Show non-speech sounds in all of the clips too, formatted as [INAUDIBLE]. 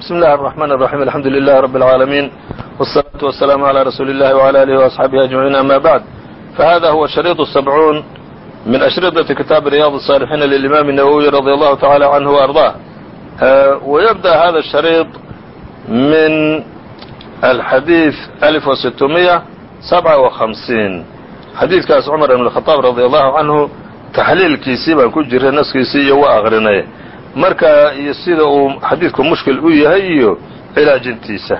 بسم الله الرحمن الرحيم الحمد لله رب العالمين والصلاة والسلام على رسول الله وعلى آله وأصحابه أجمعين أما بعد فهذا هو الشريط السبعون من أشرطة كتاب رياض الصالحين للإمام النووي رضي الله تعالى عنه وأرضاه ويبدأ هذا الشريط من الحديث ألف وستمية سبعة وخمسين xadiidkaas cumar ibn khadaab radi allahu canhu taxliilkiisii baan ku jiray naskiisii iyo waa aqrinay marka iyo sida uu xadiidku mushkil u yahay iyo cilaajintiisa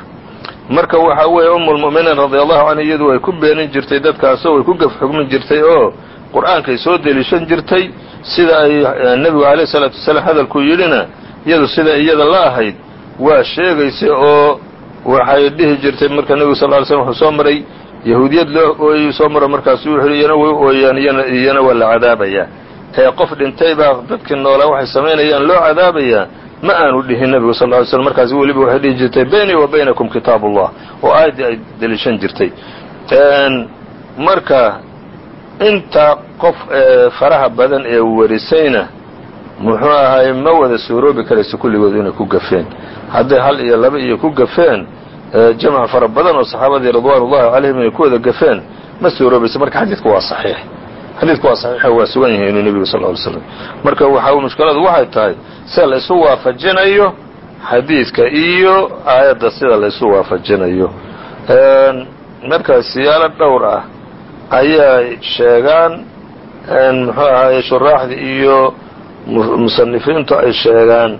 marka waxa weeye umulmu'miniin radi allahu canhu iyadu way ku beenin jirtay dadkaasoo way ku gaf xugmin jirtay oo qur'aankay soo deliishan jirtay sida ay nebigu alayh salaatu wasalaam hadalku yidhina iyadu sida iyada la ahayd waa sheegaysay oo waxay dhihi jirtay marka nebigu sal ly slm wuxuu soo maray yahuudiyad loo ooyey soo maro markaasu wuxu iyana way ooyaan iyana waa la cadaabayaa ee qof dhintay baa dadkii noolaa waxay samaynayaan loo cadaabayaa ma aanu dhihin nebigu sal ly slm markaas weliba waxay dhihi jirtay baynii wa baynakum kitaab ullah oo aayaddii ay deliishan jirtay. Marka inta qof faraha badan ee warisayna muxuu ahay ma wada suuroobi karayso kulligood inay ku gafeen. Hadday hal iyo laba iyo ku gafeen jamc fara badan oo saxaabadii ridwan ullahi calayhim inay ku wada gafeen ma suuroobayso marka xadiidku waa saxiix xadiidku waa saxiix waa sugan yahay inuu nebigu sal ly slam marka waxa mushkiladu waxay tahay sida la isu waafajinayo xadiidka iyo aayadda sida la isu waafajinayo. Marka siyaalo dhowr ah ayaa sheegaan. Muxuu ahaye shuraaxdii iyo musanifiintu ay sheegaan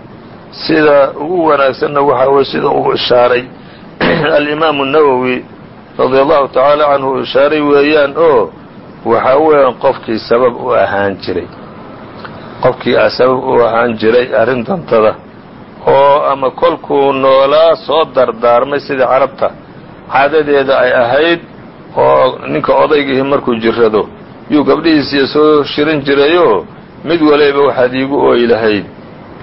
sida ugu wanaagsanna waxa weye sida uu ishaaray. [CLEARS THROAT] Alimaamu الnawowi radi allahu tacaala canhu ishaaray weeyaan oo waxaa weeyaan qofkii sabab u ahaan jiray. Qofkii a sabab u ahaan jiray arrintantada oo ama kolkuu noolaa soo dardaarmay sidii carabta. Caadadeeda ay ahayd oo ninka odaygihii markuu jirrado yuu gabdhihiisiiya soo shirin jirayoo mid waliba waxaad iigu ooyi lahayd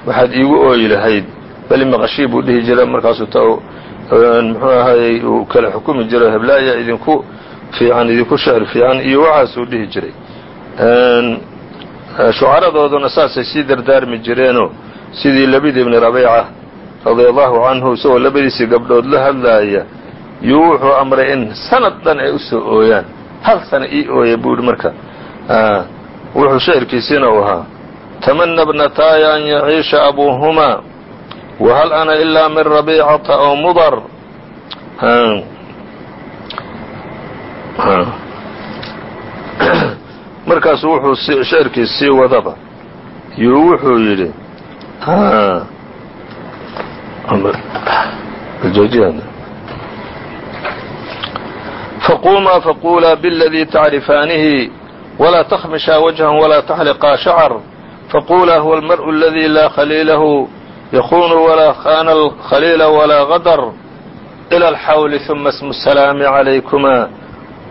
waxaad iigu ooyi lahayd. Beli maqashii buu dhihi jiray markaasuu ta muxuu ahaayey uu kala xukumi jiray heblaaya idinku fiican idinku shecr fiican iyo waxaasuu dhihi jiray. Shucaradooduna saasay sii dardaarmi jireenoo sidii labid ibni rabiica radia allahu canhu isagoo labadiisii gabdhood la hadlaaya yuu wuxuu amray in sanad dhan ay u soo ooyaan. Hal sana ii ooya buu yihi marka. Wuxuu shacirkiisiina u ahaa tamana bnataaya an yaciisha abuuhumaa whal ana ilaa min rabiicata aw mudar [CLEARS THROAT] markaasu wuxuu shecirkii sii wadaba yuu wuxuu yidhi faquumaa faqulaa bاladii tacrifaanihi walaa takhmishaa wajhan walaa taxliqaa shacar faqulaa huwa almarءu اladii laa khaliilahu ykun وlaa khana الkhaliila وlaa غadr إlى الxawli ثuma اسmu السalaami عalaykuma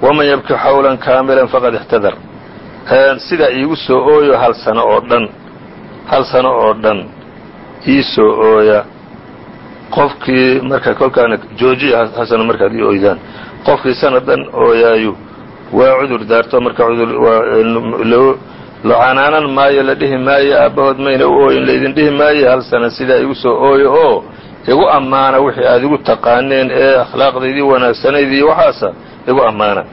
وman ybki xawla kaamila faqad اxtadar sidaa iigu soo ooyo hal sano oo dhan hal sano oo dhan ii soo ooya qofkii marka kolkaana joojiya hasano markaad ii oydaan qofkii sanadan ooyaayu waa cudur daarto marka lo canaanan maayo la dhihi maayo aabbahood mayna u ooyin laydin dhihi maayo hal sana sidaa igu soo ooyo oo igu ammaana wixii aad igu taqaaneen ee akhlaaqdaydii wanaagsanayd iyo waxaasa igu ammaana.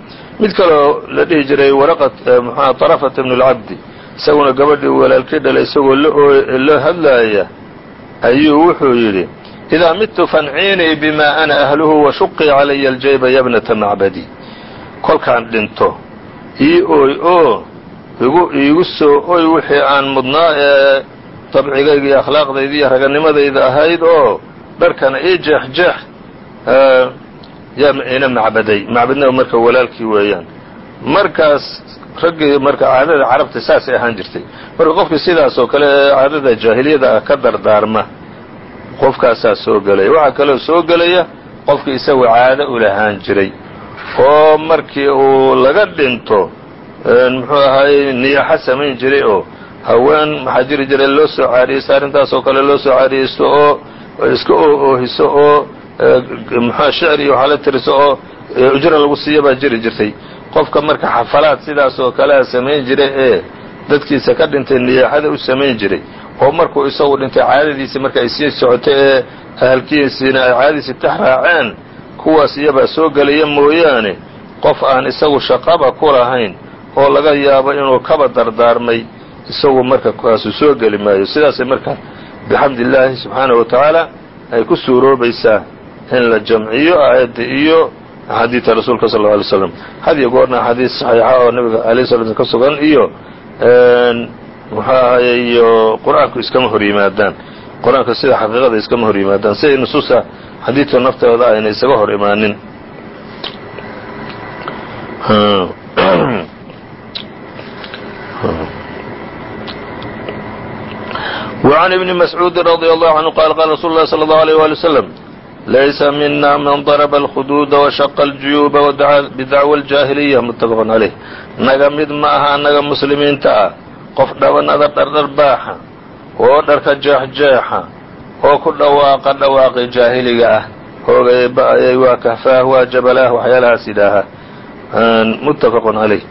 Mid kaloo la dhihi jiray waraqat mxua طarafat ibn اlcabdi isaguna gabadhii walaalkii dhalay isagoo la hadlaaya ayuu wuxuu yidhi idaa midtu fanciinii bima ana ahluhu washuqii calaya aljayba yabnata macbadi. Kolkaan dhinto ii ooy oo igu iigu soo oy wixii aan mudnaa ee dabcigayga iyo akhlaaqdayda raganimadayda ahayd oo dharkana ii jeex yaa ina macbaday. Macbadna marka walaalkii weeyaan. Markaas raggii marka caadada carabta saasay ahaan jirtay. Marka qofkii sidaas oo kale ee caadada jaahiliyada ah ka dardaarma qofkaasaa soo gelaya. Waxaa kaloo soo gelaya qofkii isagu caado u lahaan jiray. Oo markii uu laga dhinto muxuu ahaayey niyaxo samayn jiray oo haween maxaa jiri jiray loo soo caariyeysto arrintaas oo kale loo soo caariyeysto oo iska oohiso oo muxua shicr iyo waxaa la tiriso oo ujra lagu siiya baa jiri jirtay. Qofka marka xafalaad sidaas oo kalea samayn jiray ee dadkiisa ka dhintay niyaaxada u samayn jiray. Oo markuu isagu dhintay caadadiisii marka ay sii socotay ee ahalkiisiina ay caadiisi tax raaceen kuwaas iyabaa soo gelaya mooyaane qof aan isagu shaqaba ku lahayn oo laga yaabo inuu kaba dardaarmay isagu marka kaasu soo geli maayo. Sidaasay marka bixamdi illaahi subxaanahu wa tacaala ay ku suuroobaysaa in la jamciyo aayadda iyo axaadiidta rasuulka sal lla alay slam had iyo goorna axaadiis saxiixa oo nabiga sala slam ka sugan iyo muxuu ahaye iyo qur'aanku iskama hor yimaadaan. Qur'aanka sida xaqiiqada iskama hor yimaadaan. Siday nusuusta xadiidka naftooda ayna isaga hor imaanin [CLEARS THROAT] وعن ابن مسعوud رضي الله عنه qال qال رsuل الله صلى الله عليه ولي وسلم laysa mina man ضرب الخدوud وشhق الجuyuب بdacوى الجاهiلية متفق عlيه naga mid ma aha anaga muslimiinta ah qof dhabanada dhardhar baaxa oo dharka jeexjeexa oo ku dhawaaqa dhawaaqi jaahiliga ah hoogay ba'ayay waa kahfaah waa jabalaah waxyaalahaas yidhaahaa متفق عalيه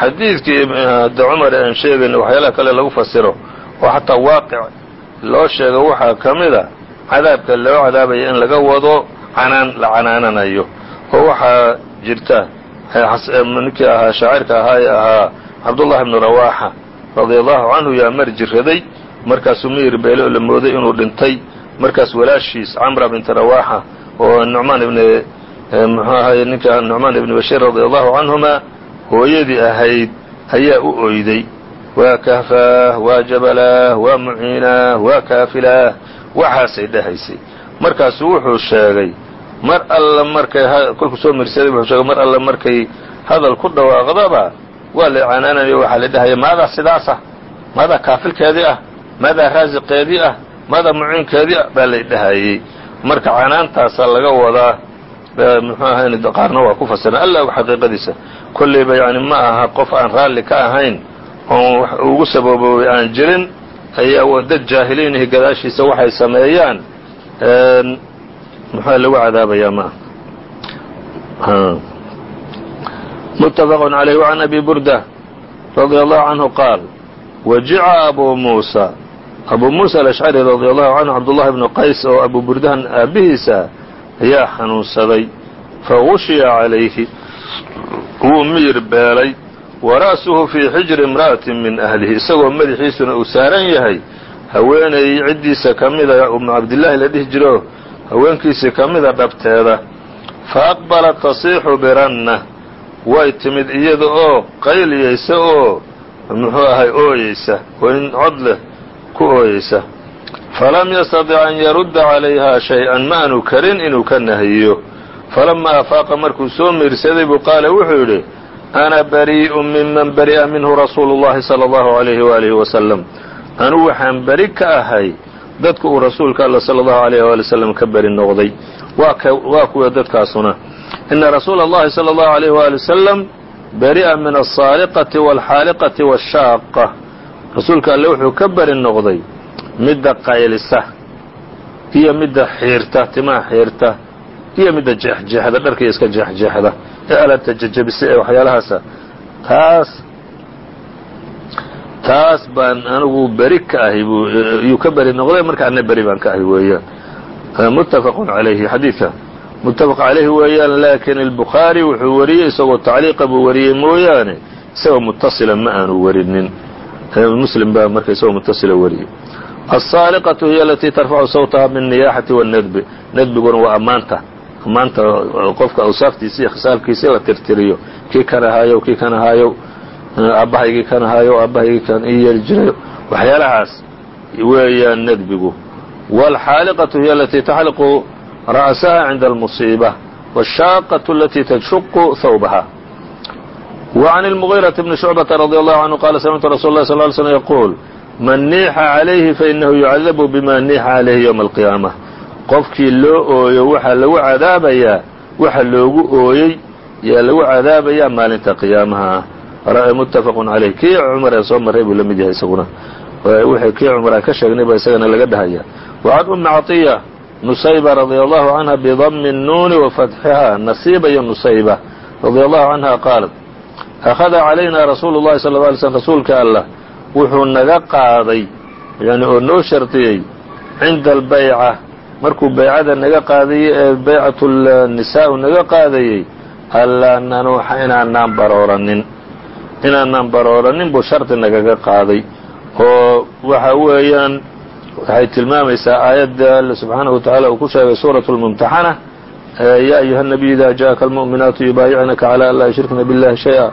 xadiidkii hadda cumar aan sheegayna waxyaalaha kale lagu fasiro oo xataa waaqic loo sheego waxaa ka mid a cadaabka loo cadaabaya in laga wado canaan la canaananayo. Oo waxaa jirta ninkii ahaa shaacirka ahaa ee ahaa cabdullahi bnu rawaaxa radia allahu canhu yaa mar jiraday markaasuu miyir beele la mooday inuu dhintay. Markaas walaashiis camra binti rawaaxa oo nucmaan ibni muxuu ahay ninka nucmaan ibni bashiir radia allahu canhuma hooyadii ahayd ayaa u oyday waa kahfaah waa jabalaah waa muciinaah waa kaafilaah waxaasay dhahaysay markaasuu wuxuu sheegay mar alla markay kolkuu soo mirsaday wuxuu sheegay mar alla markay hadal ku dhawaaqdaba waa la canaanayo waxaa la dhahaya maadaa sidaasah maadaa kaafilkeedii ah maadaa raasiqeedii ah maadaa muciinkeedii ah baa lay dhahayey marka canaantaasaa laga wadaa muxuu ahayn qaarna waa ku fasiran alla yani ma aha qof aan raalli ka ahayn oon wax ugu sababoobay aan jirin ayaa dad jaahiliinihi gadaashiisa waxay sameeyaan muxua lagu cadaabayaa ma متفق عليه وعن أبي بردة رضي الله عنه قال وجica أبو موسى أبو موسى الأشعري رضي الله عنه عبدالله بن qays oo أبو burdahan aabihiisa ayaa xanuunsaday faغushiya عalayhi wuu miyir beelay wara'suhu fii xijri imra'atin min ahlihi. Isagoo madaxiisuna uu saaran yahay haweenay ciddiisa ka mida umu cabdillaahi la dhihi jiro haweenkiisii ka mida dhabteeda. Fa aqbalat tasiixu biranna. Way timid iyada oo qayliyaysa oo muxuu ahay ooyeysa in cod leh ku ooyeysa falam yastadic an yarudda calayha shay-an ma aanu karin inuu ka nahiyo. Falamaa afaaqa markuu soo miirsaday buu qaala wuxuu yidhi ana barii'u miman bari'a minhu rasuulu llahi sala allahu alayhi waaalihi wasalam anu waxaan beri ka ahay dadka uu rasuulka alla sala allahu alayh waali wasalam ka beri noqday waa kuwa dadkaasuna ina rasuul allahi sala allahu alayh waali wasalam beri'a min alsaaliqati waalxaaliqati washaaqa rasuulka alle wuxuu ka beri noqday midda qaylisa iyo midda xiirta timaha xiirta iyo midda jeexjeexda dharka iska jeexjeexda ee alabta jajabisa ee waxyaalahaasa taas taas baan anigu beri ka ahay yuu ka beri noqday marka ana beri baan ka ahay weeyaan muttafaqun calayhi xadiidka muttafaq calayhi weeyaan laakiin albukhaari wuxuu wariyey isagoo tacliiqa buu wariyey mooyaane isagoo mutasila ma aanu warinin muslim baa marka isagoo mutasila wariyey alsaaliqatu hiya alatii tarfacu sawtaha biالniyaxati wاnnadbi nadbiguna waa ammaanta ammaanta qofka awsaaftiisa iyo khisaalkiisa la tirtiriyo kii kan ahaayow kii kan ahaayow aabbahaygii kan ahaayow aabbahaygii kan ii yeeli jirayo waxyaalahaas weeyaan nadbigu wاlxaaliqatu hiya alatii taxliqu ra'saha cinda almusiiba wالshaaqaةu alatii tashuqu hawbaha وعn الmغيرة بن شhuعبة رضي الله عنه qال سمعtu رsuل الله صلى اه علي سلم يقول man niixa عalayhi fainahu yucadabu bima niixa عalayhi yومa القiyaamة qofkii loo ooyo waxaa lagu cadaabayaa waxa loogu ooyey yaa lagu cadaabayaa maalinta qiyaamaha. Ah muttafaqun caleyh kii cumar ee soo marray buu la yahay isaguna. Wixii kii cumar aan ka sheegnayba isagana laga dhahaya. Wa can ummi nusayba radia allahu canha bidami nnuuni wa nasiiba iyo nusayba radia allahu canha qaalat akhada calayna rasuulu llahi sala ly slm rasuulka allah wuxuu naga qaaday yani oo noo shardiyey cinda albayca markuu baycada naga qaadayey ee baycat eh, nisaau naga qaadayey allaa nanuuxa inaanaan barooranin inaanaan barooranin buu shardi nagaga qaaday. Oo waxa weeyaan waxay tilmaamaysaa aayadda alle subxaanahu watacaala uu ku sheegay suuratu lmumtaxana ya ayuha nabiyu idaa jaءaka almu'minaatu yubaayicnaka calaa an laa yushrikna biاllahi shay-a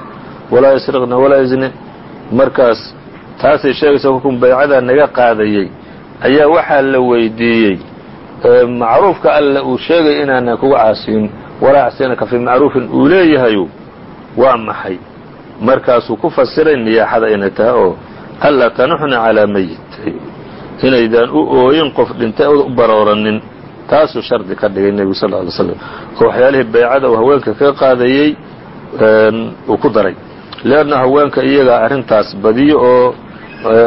walaa yasriqna walaa yasni markaas taasay sheegaysa kolkuu baycadaa naga qaadayey ayaa waxaa la weydiiyey macruufka alle uu sheegay inaanan kuga caasiyin walaa acsinaka fii macruufin uu leeyahayu waa maxay? Markaasuu ku fasiray niyaaxada inay tahay oo anlaa tanuxna calaa meyit inaydaan u ooyin qof dhintay u barooranin taasuu shardi ka dhigay nebigu sal ly slam oo waxyaalihii baycada uu haweenka kaga qaadayey uu ku daray. Leanna haweenka iyagaa arrintaas badiyo oo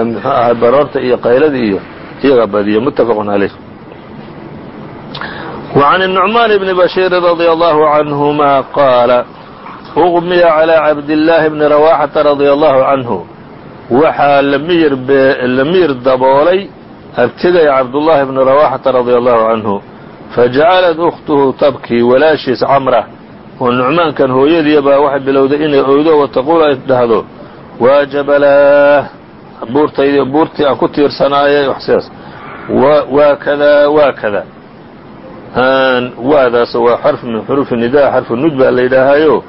muxuu ahay baroorta iyo qaylada iyo iyagaa badiyo. Muttafaqun calayh وعن النعمان بن بشير رضي الله عنهما قال أغمي على عبد الله بن رواحة رضي الله عنه waxaa la miir daboolay abtigay cabdullaahi bni rawaxata radia allahu canhu fajacalad ukhtuhu tabkii walaashiis camra oo nucmaankan hooyadiya baa waxay bilowday inay oydo wa taquul ay dhahdo waa jabalaah buurtaydii buurtii aan ku tiirsanaayay waxsidaas waa kadaa waa kada waadaas waa xarf min xuruufi nidaa xarfu nuj baa la yidhaahayo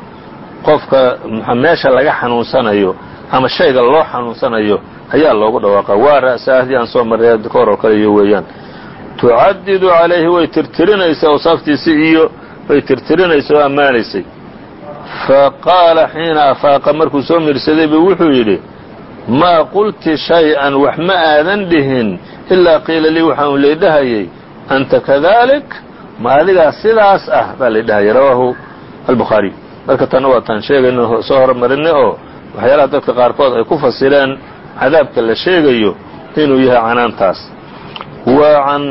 qofka meesha laga xanuunsanayo ama shayga loo xanuunsanayo ayaa loogu dhawaaqa. Waa ra'sa ahdii aan soo marray ka oo kale iyo weeyaan. Tucadidu calayhi way tirtirinaysaa awsaaftiisii iyo way tirtirinaysa oo ammaanaysay. Fa qaala xiina afaaqa markuu soo mirsaday buu wuxuu yidhi maa qulti shay-an wax ma aadan dhihin ilaa qiila lii waxaan laydhahayay anta kadalik ma adigaa sidaas ah baa laydhahayay rawaahu albukhaariy marka tanna waa taan sheegayno soo hormarinay oo waxyaalaha dadka qaarkood ay ku fasireen cadaabka la sheegayo inuu yahay canaantaas. Wa can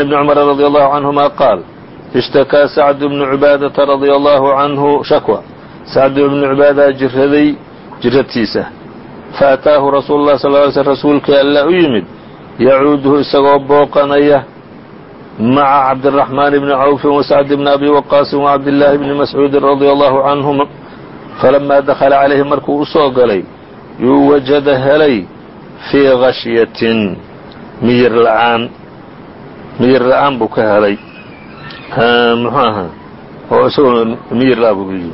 ibni cumar radi allahu canهuma qaal ishtakaa sacd bnu cibaadata radia allahu canhu shakwa. Sacd ibnu cibaadaa jiraday jiratiisa faataahu rasuulu lah sal ly sl rasuulkii alla u yimid yacuuduhu isagoo booqanaya maca cabdiraxmaan bni cawfin wasacd bni abi waqaasin wacabdillaahi bni mascuudin radia allahu canhum falamaa dakhala calayhi markuu u soo galay yuu wajada helay fii khashyatin miyir la'aan miyir la'aan buu ka helay muxuu ahaa oo isagoo miyir la buu yii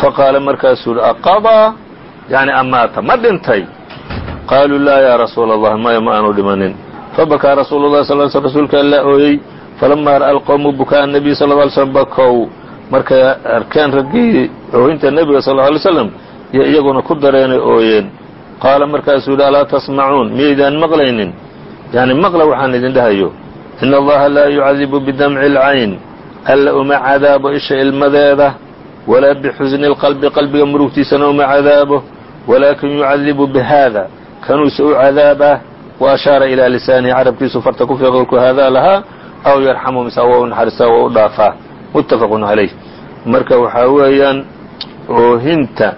faqaala markaasuu yihi aqadaa yani amaata ma dhintay qaaluu laa yaa rasuula allah maya ma aanu dhimanin fabakaa rasuulu lah sal sl rasuulka alla ooyey falamaa ra'a alqowmu bukaa anabiy sal lla ly slm bakow markay arkeen raggii oohinta nebiga sal lla alay slam iyo iyaguna ku dareenay ooyeen qaala markaasuu yidhi alaa tasmacuun miyaydaan maqlaynin yani maqla waxaan idin dhahayo ina allaha laa yucadibu bidamci اlcayn alla uma cadaabo isha ilmadeeda walaa bixusni اlqalbi qalbiga murugtiisana uma cadaabo walaakin yucadibu bihada kanuuse u cadaabaa wa ashaara ilaa lisaanihi carabkiisu farta ku fiiqolku haadaa lahaa aw yarxamu mise waa u naxariistaa waa u dhaafaa muttafaqun calayh marka waxaa weeyaan oohinta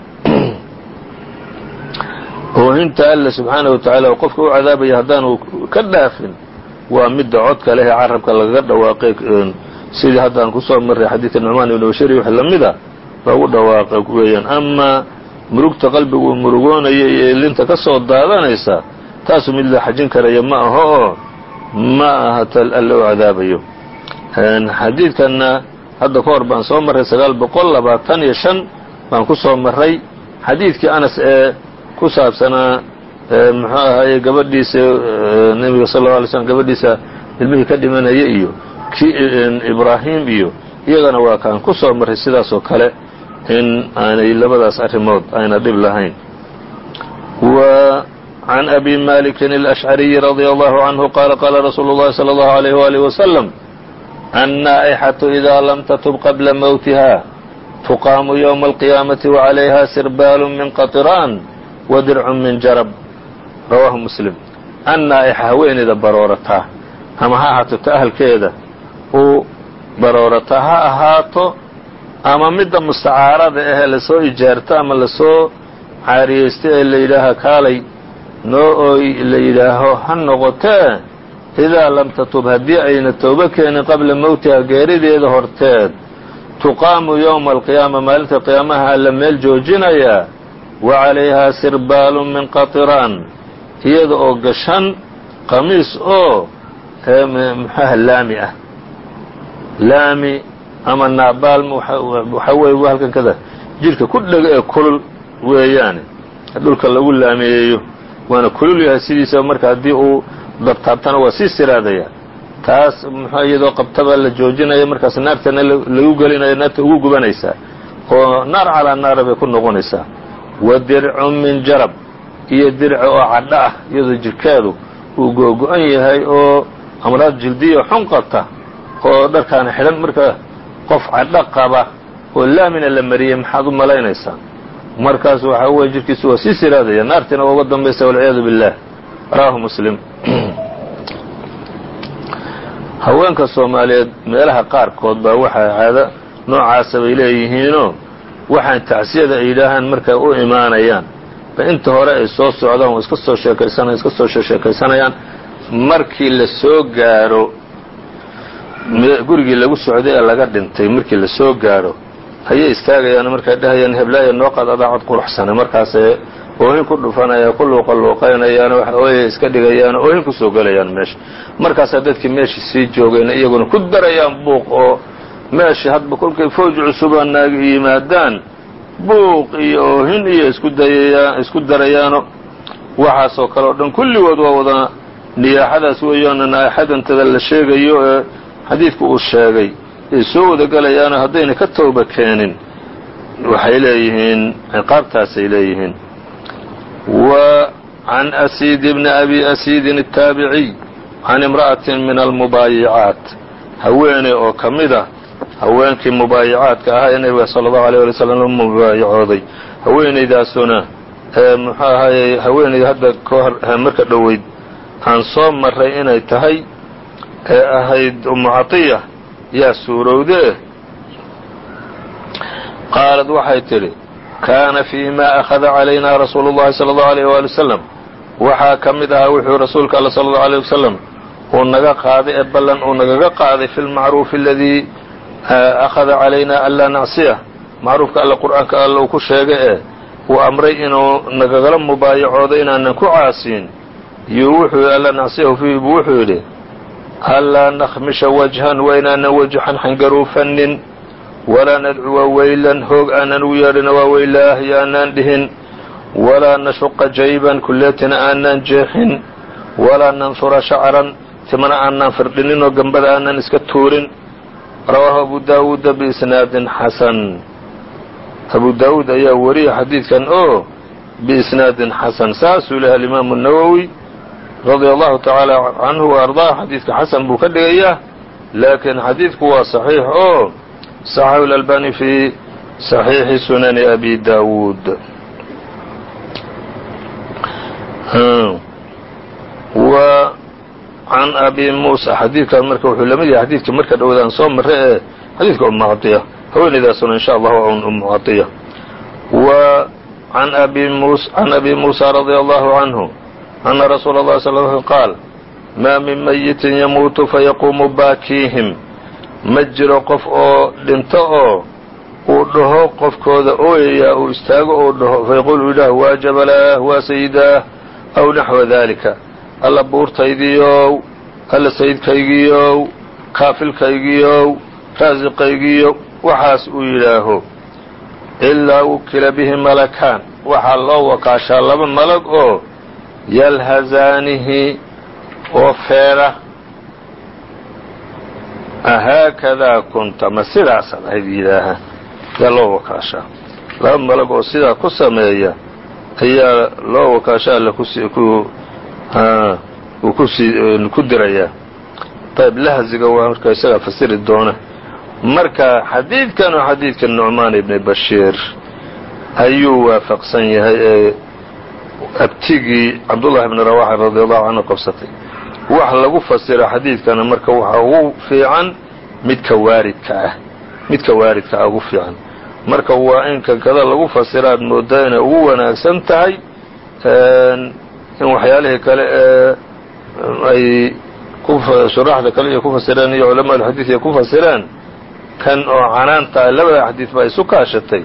oohinta alle subxaanaه wa tacaala qofka u cadaabaya haddaanu ka dhaafin waa midda codka leh ee carabka lagaga dhawaaqay sidii haddaan ku soo marray xadiidka nucmaan ibn bashir iyo wax lamida lagu dhawaaqa weeyaan amaa murugta qalbigu murugoonaya iyo linta ka soo daadanaysa taasu mid la xajin karaya ma aho. Oo ma aha tal alle u cadaabayo. Xadiidkanna hadda ka hor baan soo marray sagaal boqol labaatan iyo shan baan ku soo marray. Xadiidkii anas ee ku saabsanaa muxuu ahaye gabadhiisa nebiga sal lla alay slm gabadhiisa ilmihii ka dhimanaya iyo kii ibraahim iyo iyagana waa kaan ku soo marray sidaas oo kale in aanay labadaas arrimood ayna dhib lahayn wa can abi malikin alashcariyi radia allahu canhu qaala qaala rasuulu اllahi salى allahu alayh waalih wasalam النائxة إda lm تtب qبla mwتiha تuqaamu yومa القiyamaةi وعalayha sirbaal min qaطraan وdirc min jarab rawaahu mslim annaa'ixa haweeneyda baroorataa ama ha ahaato ta ahalkeeda uu baroorataa ha ahaato ama midda mustacaarada ahee lasoo ijaarto ama lasoo caariyeysta ee la yidhaaha kaalay noo ooy la yidhaaho ha noqotee idaa lam tatub haddii ayna toobo keenin qabla mowtiha geerideeda horteed tuqaamu yowma alqiyaama maalinta qiyaamaha la meel joojinayaa wa calayhaa sirbaalun min qatiraan iyada oo gashan qamiis oo muxuaha laami ah. Laami ama naabaalm waxaa weeye halkan kada jidhka ku dhega ee kulul weeyaane dhulka lagu laamiyeeyo waana kulul yahay sidiisa marka haddii uu dabtaabtana waa sii siraadaya. Taas muxuu iyadoo qabtaba la joojinaya markaas naartana lagu gelinaya naarta ugu gubanaysaa oo naar calaa naara bay ku noqonaysaa. Wa dircun min jarab iyo dirci oo cadho ah iyadoo jirkeedu uu googo-an yahay oo amraad jildiya xun qabta oo dharkaana xidhan marka qof cadho qaba oo laamina la mariyey maxaad u malaynaysaa markaas waxaa weye jirkiisu waa sii siraadaya naartiina waa uga dambaysa walciyaadu billah. Rawaahu muslim. [CLEARS THROAT] Haweenka soomaaliyeed meelaha qaarkood baa waxaa caado noocaasa bay leeyihiinoo waxaan tacsiyada ay yidhaahaan markay u imaanayaan. Ba inta hore ay soo socdaan oo iska soo sheekaysanaya iska soo sheekaysanayaan. Markii la soo gaaro gurigii lagu socday ee laga dhintay markii la soo gaaro ayay istaagayaan markay dhahayaan heblaaya noo qad adaa cod quruxsana markaasay oohin ku dhufanayaan ku luuqaluuqaynayaan wax ooyay iska dhigayaan oohin ku soo gelayaan meesha markaasaa dadkii meeshii sii joogayna iyaguna ku darayaan buuq oo meeshii hadba kolkay fawj cusubaa naagi yimaadaan buuq iyo oohin iyo isku dayayaan isku darayaano. Waxaasoo kale o dhan kulligood waa wada niyaaxadaas weeyaana naaxadantada la sheegayo ee xadiidku uu sheegay ay soo wada gelayaano haddayna ka tooba keenin waxay leeyihiin ciqaabtaasay leeyihiin wa can asiid bni abi asiidin الtaabiciy can imra'atin min almubaayicaat haweeney oo ka mid a haweenkii mubaayicaadka ahaa ee nebiga sala allahu alيyه alay slam la mubaayacooday haweeneydaasuna muxuu ahaayey haweeney hadda kahor marka dhoweyd aan soo maray inay tahay ee ahayd umu catiya yaa suurowde? Qaalad waxay tidhi kaana fii ma akhada calaynaa rasuulu llahi sala allahu alayh waali wasalam waxaa ka mid ahaa wuxuu rasuulka alla sala allau alayh wasalam uu naga qaaday ee ballan uu nagaga qaaday fi lmacruufi aladii akhada calaynaa anlaa nacsiya. Macruufka alle qur'aanka alle uu ku sheegay ee uu amray inuu nagagala mubaayacoodo inaanan ku caasiin iyo wuxuu alla nacsiyahu fiihi buu wuxuu yidhi anlaa nakhmisha wajhan wa inaanan wajhan xangaruufanin walaa nadcuwa weylan hoog aanan ugu yeedhina waa weylaah iyo aanaan dhihin walaa nashuqa jayban kulleetina aanaan jeexin walaa nanhura shacran timana aanaan firdhinin oo gambada aanan iska tuurin rawaahu abu daawuuda biisnaadin xasan abu daawuud ayaa wariya xadiidkan oo biisnaadin xasan saasuu lehay alimaamu nawowi radia allahu tacaala canhu wa ardaa xadiidka xasan buu ka dhigayaa laakiin xadiidku waa saxiix oo saxahu lalbani fii saxiixi sunani abi daawuud hmm. wa can abi muusa xadiidkaas marka wuxuu la mid yahay xadiidkii marka dhowdaan soo marre ee xadiidka ummu cadiya haweenaydaasuna in sha allahu n ummu cadiya wa an abi mus can abi muusa radia allahu canhu ana rasuula اllahi sal l qaal maa min mayitin yamuutu fayaquumu baakiihim ma jiro qof oo dhinto oo uu dhaho qofkooda ooyayaa uu istaago uu dhaho fayaquul uu yidhaah waa jabalaah waa sayidaah aw naxwa daalika alla buurtaydiiow alla sayidkaygiiow kaafilkaygiiow raasiqaygiiyo waxaas uu yidhaaho ilaa wukila bihi malakaan waxaa loo wakaashaa laba malag oo yalhazaanihi oo feedha ahaakadaa kunta ma sidaasaad ahayd yidhaaha? Yaa loo wakaashaa. Laba malag oo sidaa ku sameeya ayaa loo wakaasha alle ku dirayaa ayb lahziga waa marka isagaa fasiri doona. Marka xadiidkan oo xadiidka nucmaan ibni bashiir ayuu waafaqsan yahay ee abtigii cabdullahi ibni rawaxa radi allahu canhu qabsatay. Wax lagu fasira xadiidkana marka waxa ugu fiican midka waaridka ah. Midka waaridka ah ugu fiican. Marka waa in kankada lagu fasiraad moodaa inay ugu wanaagsan tahay in waxyaalihii kale ee ay shuraaxda kale iyo ku fasireen iyo culamaadu xadiid iyo ku fasireen kan oo canaanta labada xadiid baa isu kaashatay.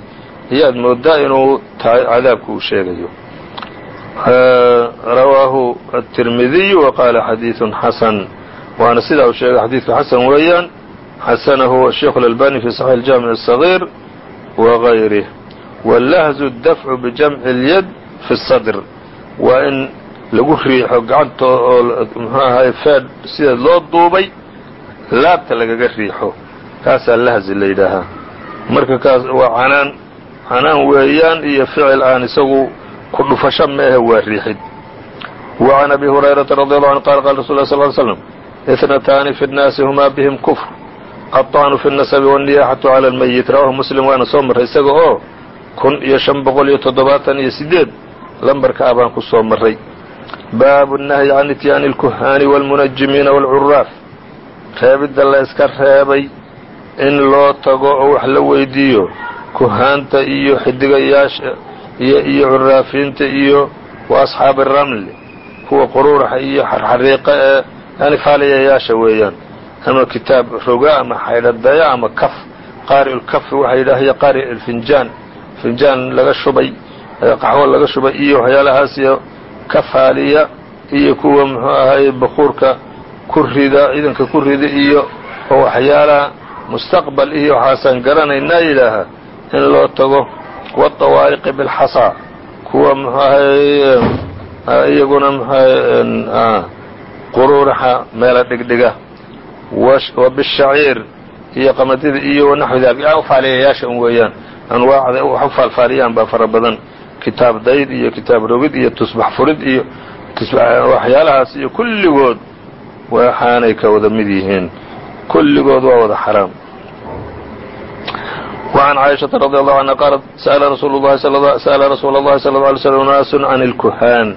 Ayaad moodaa inuu tahay cadaabka uu sheegayo rawaahu التirmidiy وqaala xadiiث xasan waana sidaa uu sheegay xadiidka xasan weeyaan xasanahu الشheikh الألbani fi صaحيح الجامع الصغير وغayrه wاlahzu الdafcu bijamci اlyad fi الصdr waa in lagu riixo gacanta oo mxuu ahay feed sideed loo duubay laabta lagaga riixo kaasaa lahzi la yidhaahaa marka kaas waa canaan canaan weeyaan iyo ficil aan isagu ku dhufasho meehe waa riixid وعn أbي هuريرaةa رضي الله عنه qال qال رsuل اه صل ل سلم اثنتاni في الناasi hma bهm كفr الطعن في النسب والنiyاxaة عlى الmيت rawahu mسلم waana soo maray isaga oo kun iyo شhan boqol iyo toddobaatan iyo sideed lambarka a baan ku soo maray baabu النahyi can ityaani الكuhaani والmunajimiina والcuraaf reebidda la iska reebay in loo tago oo wax la weydiiyo kuhaanta iyo xidigayaasha iyo iyo curaafiinta iyo wa asxaabi الramli kuwa quruuraxa iyo xarxariiqa ee yani faaliyayaasha weeyaan. Ama kitaab roga ama xaydhadaya ama kaf qaari lkafi waxaa yidhaahya qaari finjaan. Finjaan laga shubay qaxwo laga shubay iyo waxyaalahaas iyo ka faaliya iyo kuwa muxuu ahaye bakuurka ku rida ciidanka ku rida iyo oo waxyaalaha mustaqbal iyo waxaasaan garanaynaa yidhaaha in loo tago wاطawaa'iqi biاlxasaa kuwa muxuu ahaye iyaguna mxuaha quruuraxa meela dhigdhiga wa bishaciir iyo qamadida iyo wanaxwi dalik ufaaliyayaasha un weeyaan anwaacda wax u faalfaaliyaan baa fara badan kitaab dayd iyo kitaab rogid iyo tusbax furid iyo waxyaalahaas iyo kulligood waxaanay ka wada mid yihiin kulligood waa wada xaraam وعn cائiشhaةa رضي الله عنها qالت sأla rasuul الlahi صلى الله عليه وسلم ناas عن الكuهاan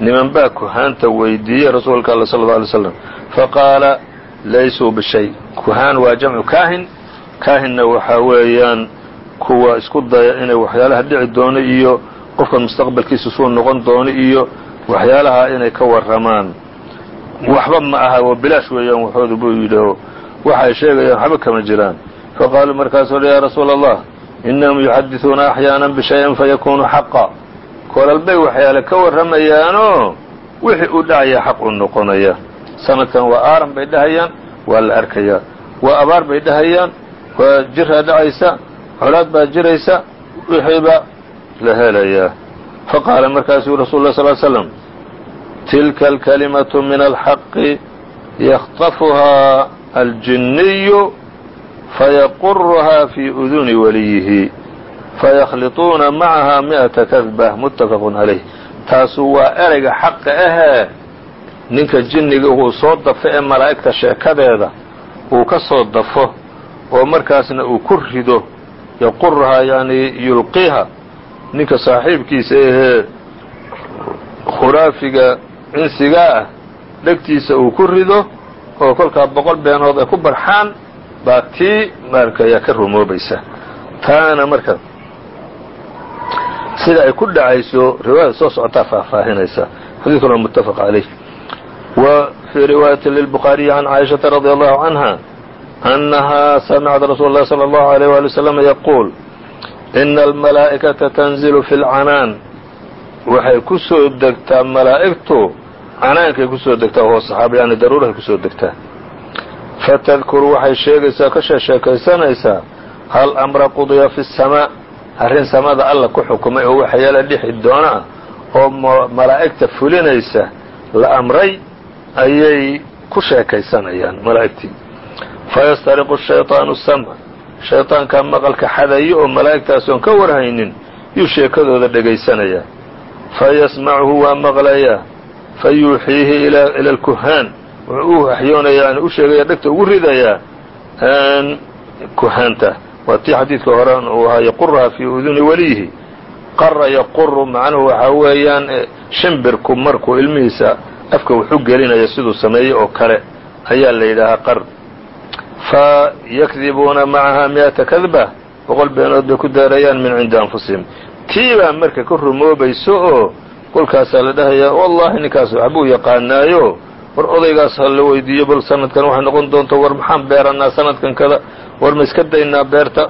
niman baa kuhaanta weydiiyey rasuulka all صلى الله عليه وسلم faqاala laysuu bshay kuhaan waa jamcu kaahin kaahinna waxaa weeyaan kuwa isku daya inay waxyaalaha dhici doono iyo qofkan mustaqbalkiisa suu noqon doono iyo waxyaalaha inay ka warramaan waxba ma aha oo bilaash weeyaan waxoodu buu yidhi waxay sheegayaan waxba kama jiraan faqaaluu markaasuu ya rasuula allah inahum yuxadisuuna axyaana bishayin fayakunu xaqa kolalbay waxyaale ka warramayaanoo wixii u dhacaya xaq u noqonaya sanadkan waa aaran bay dhahayaan waa la arkayaa waa abaar bay dhahayaan waa jiraa dhacaysa colaad baa jiraysa wixiiba la helayaa faqaala markaasuu rasul lah sl slam tilka alkalimatu min alxaqi yakhطafuhaa aljiniyu fayaquruhaa fii uduni waliyihi fayakhliطuuna macahaa mi'ata kadba muttafaqun calayh taasu waa ereyga xaqa ahee ninka jinniga uu soo dafo ee malaa'igta sheekadeeda uu ka soo dafo oo markaasna uu ku rido yaquruhaa yacnii yulqiha ninka saaxiibkiisa ahee khuraafiga cinsigaa ah dhegtiisa uu ku rido oo kolkaa boqol beenood ay ku barxaan baa tii marka ayaa ka rumoobaysa taana marka sida ay ku dhacayso riwaayada soo socotaa faahfaahinaysa xadiidkuna waa mutafaq calayh wa fii riwaayati lilbukhaariyi can caaishaةa radi allahu canha annaha samicad rasuul اlahi salى اllahu عalيه wali wslam yaquul ina almalaa'ikata tanzilu fi lcanaan waxay ku soo degtaa malaa'igtu canaankay ku soo degtaa oo saxaaba yani daruurahay ku soo degtaa fatadkuru waxay sheegaysaa ka sheesheekaysanaysaa hal amra qudiya fi samaa arrin samada alla ku xukumay oo waxyaala dhixi doona oo malaa'igta fulinaysa la amray ayay ku sheekaysanayaan malaa'igtii. Fayastariqu shayطaanu sama shayطaankaa maqalka xadayo oo malaa'igtaasoon ka warhaynin yuu sheekadooda dhegaysanayaa fayasmacuhu waa maqlayaa. Fayuuxiihi ila alkuhaan wuxuu u waxyoonaya u sheegaya dhegta ugu ridayaa kuhaanta waa tii xadiidka horan uu ahaa yaquruhaa fii uduni waliyihi. Qara yaquru macnuhu waxaa weeyaan shimbirku markuu ilmihiisa afka wuxu gelinaya siduu sameeyey oo kale. Ayaa la yidhaahaa qar fa yakdibuuna macaha mi'ata kadba boqol beenood bay ku daarayaan min cindi anfusihim. Tii baa marka ka rumoobayso oo kolkaasaa la dhahayaa wallahi ninkaas waxbuu yaqaanaayo war odaygaas ha la weydiiyo bal sanadkan waxay noqon doonta war maxaan beeranaa sanadkan kada war ma iska daynaa beerta?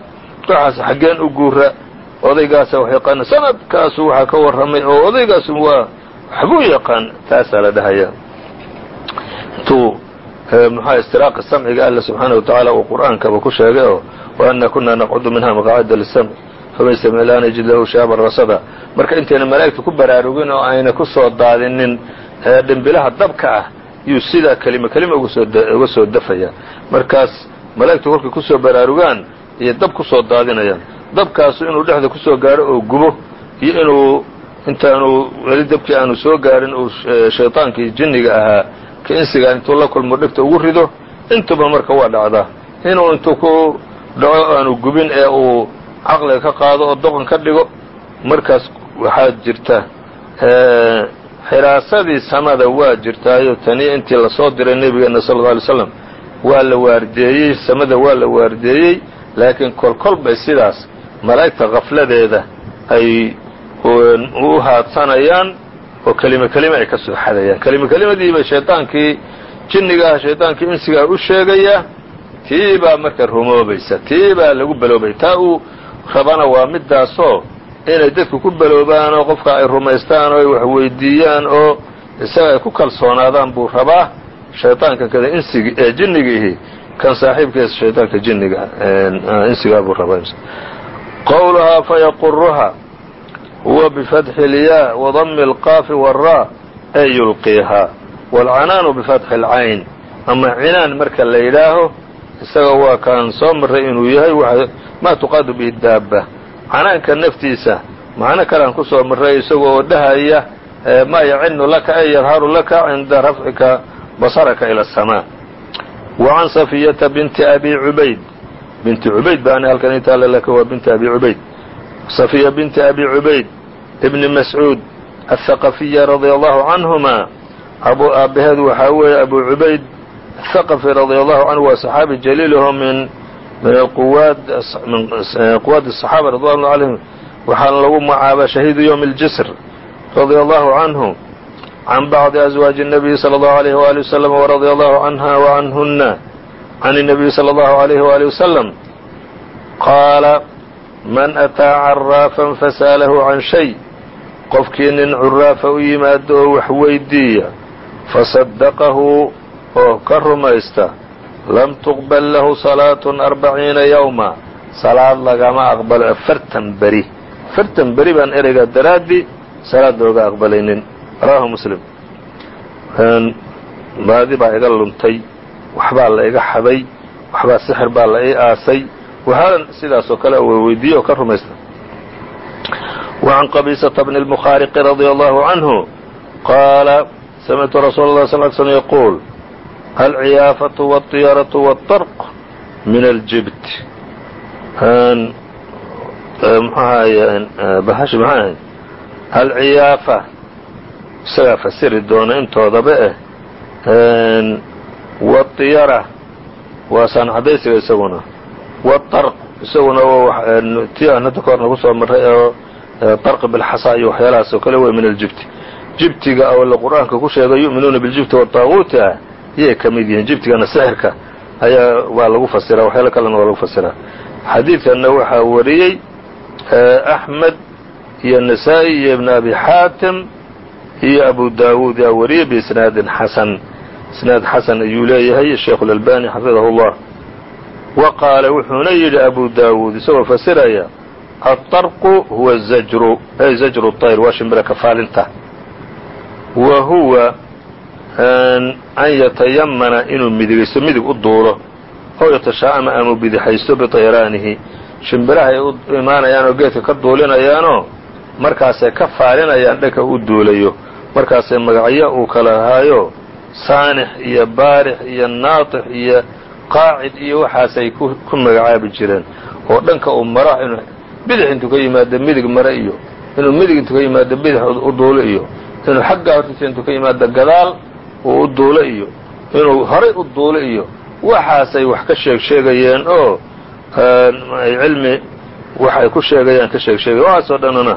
Waxaas xaggeen u guura odaygaasa wax yaqaana sanadkaasu waxaa ka warramay oo odaygaasu waa waxbuu yaqaan. Taasaa la dhahaya. Intuu muxua istiraaqa samciga alla subxaana wa tacaala uu qur'aankaba ku sheegay oo wa anna kunaa naqcudu minha maqaacida lisamc faman yastamic laa najid lahu shaaban rasada marka intayna malaa'igta ku baraarugin oo ayna ku daadinin dhimbilaha dabka ah yuu sidaa kelima kelima uga soo dafaya. Markaas malaa'igtu kolkay ku soo baraarugaan iyo dab ku soo daadinayaan. Dabkaasu inuu dhexda ku soo gaaro oo gubo iyo inuu intaanu weli dabkii aanu soo gaarin uu shayطaankii jinniga ahaa ka insigaa intuu la kulmo dhegta ugu rido intuba marka waa dhacdaa. Inuu intuu ku dhaco aanu gubin ee uu caqliga ka qaado oo doqon ka dhigo markaas waxaa jirta xiraasadii samada waa jirtaayo taniya intii la soo diray nebigeena sal lla alay slam waa la waardeeyey samada waa la waardeeyey laakiin kolkol bay sidaas malaa'igta kafladeeda ay u haadsanayaan oo kelime kelime ay ka soo xadayaan. Kelime kelimadiibay shayطaankii jinniga ah shayطaankii insigaa u sheegaya tii baa marka rumoobaysa tii baa lagu beloobay taa uu rabana waa midaasoo inay dadku ku beloobaan oo qofka ay rumaystaan oo ay wax weydiiyaan oo isaga ay ku kalsoonaadaan buu rabaa shayطaanka kada insigi ee jinnigiihi kan saaxiibkiisa shayطaanka jinniga insigaa buu rabaa qowluhaa fayaquruha huwa bifatxi اlyaa wadami اlqaafi wالraa ay yulqiihaa wاlcanaanu bifatxi اlcayn ama cinaan marka la yidhaaho isaga waa kaan soo maray inuu yahay maa tuqaadu bihi daaba canaanka naftiisa. Macno kalean ku soo maray isagoo dhahaya eh, maa yacinu laka ee yadharu laka cinda rafcika basaraka ila asamaa wa can safiyata binti abi cubayd. Binti cubayd baan halkan intaalelaka waa binti abi cubayd. Safiya binti abi cubayd ibni mascuud athaqafiya radia allahu canhumaa abu aabbaheed waxaa weeye abu cubayd athaqafi radia allahu canhu waa saxaabi jaliilaho min min quwaad quwaad الصaxaaba radwan llah alayhim waxaana lagu magacaabaa shahiidu ywmi اljisr radia allahu canhu can bacdi azwaaji الnabiyi salى اllahu alayh wali waslm wradia allahu canha wacanhuna can الnabiyi salى اllahu alayh wali waslm qaala man ataa caraafan fasa'alahu can shay qofkii nin curaafa u yimaado oo wax weydiiya fasadaqahu oo ka rumaysta lam tuqbal lahu salaatun arbaciina yowma salaad lagama aqbalo afartan beri afartan beri baan ereygaa daraaddii salaad looga aqbalaynin rawaahu muslim baadi baa iga luntay waxbaa la iga xaday waxbaa sixir baa la ii aasay wahaadan sidaas oo kale weydiiye oo ka rumaysta وعن qبيصة بن المخاaرق رضي الله عنه qاaل سمعت رsuuل الله صل ل سلم يقول العyاaفة والطyرة والطرق من الجبت العyاaفة isagaa fasiri doona intoodaba eh والطyرة waa sancadaysiga isaguna والطرق isaguna ti aan hadda ka hor nagu soo maray oo طرق بالxasا iyo waxyaalahaas oo kale wey min aljibti jibtiga oo la qur'aanka ku sheegay yu'minuuna biاljibti والطaaguuti ah yay ka mid yihiin jibtigana sixirka ayaa waa lagu fasiraa waxyaalo kalena waa lagu fasiraa xadiidkanna waxaa wariyey أحmed iyo نسaaئي iyo iبn abi xaatim iyo abu dawuud yaa wariyey biisnaadin xasan isnaad xasan ayuu leeyahay sheikh اlalbani xafidahu الlah wa qaala wuxuuna yidhi abu dawuud isagoo fasiraya aلطarqu huwa zajru ay zajru الطayr waa shimbira kafaalinta wa huwa an yatayamana inuu midigaysto midig u duulo ow yatashaa'ama ama bidixaysto biطayraanihi shimbiraha ay u imaanayaan oo geedka ka duulinayaanoo markaasay ka faalinayaan dhanka u duulayo. Markaasay magacyo uu kala lahaayo saanix iyo baarix iyo naatix iyo qaacid iyo waxaasay ku magacaabi jireen. Oo dhanka uu maro inuu bidix intuu ka yimaado midig mare iyo inuu midig intuu ka yimaado bidix u duulo iyo inuu xaggaa hortiisa intuu ka yimaado gadaal uu u duulo iyo inuu horay u duulo iyo waxaasay wax ka sheeg sheegayeen oo ay cilmi wax ay ku sheegayaan ka sheeg sheegayen waxaasoo dhanna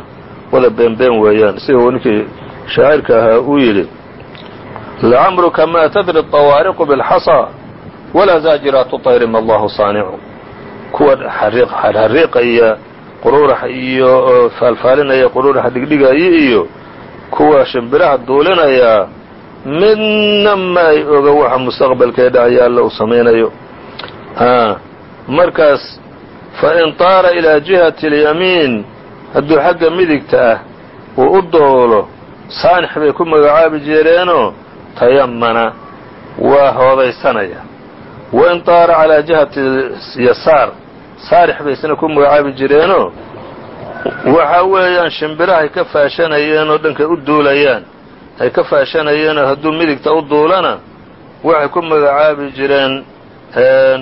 wada beenbeen weeyaan sida uu ninkii shaacirka ahaa uu yidhi lacamruka ma tadri طawaariqu bاlxaصى walaa zaajiraatu طayri ma allahu saanicu kuwa xariiqaya quruuraxa iyo faalfaalinaya quruuraxa dhigdhigaya iyo kuwa shimbiraha duulinaya midna ma ay oga waxa mustaqbalkee dhacaya alla uu samaynayo. Markaas fain taara ilaa jihati اlyamiin hadduu xagga midigta ah uu u doolo saanix bay ku magacaabi jireenoo tayamana waa hoodaysanaya. Wain taara calaa jihati yasaar saarix bay isna ku magacaabi jireenoo waxa weeyaan shimbirahay ka faashanayeen oo dhankay u duulayaan ay ka faashanayeenoo hadduu midigta u duulana waxay ku magacaabi jireen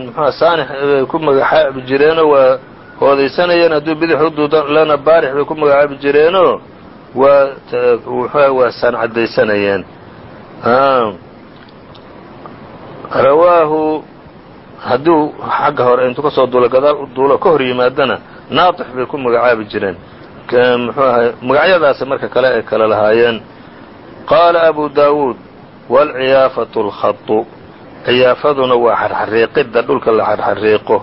muxua saanix bay ku magacaabi jireenoo waa hoodaysanayeen hadduu bidix u duulana baarix bay ku magacaabi jireenoo waa wuxua waa saan caddaysanayeen. Rawaahu hadduu xagga hore intuu ka soo duulo gadaal u duulo ka hor yimaadana naatix bay ku magacaabi jireen. Muxuu ahay magacyadaasi marka kale ay kala lahaayeen qaala abu daawuud waalciyaafatu alkhadu ciyaafaduna waa xarxariiqidda dhulka la xarxariiqo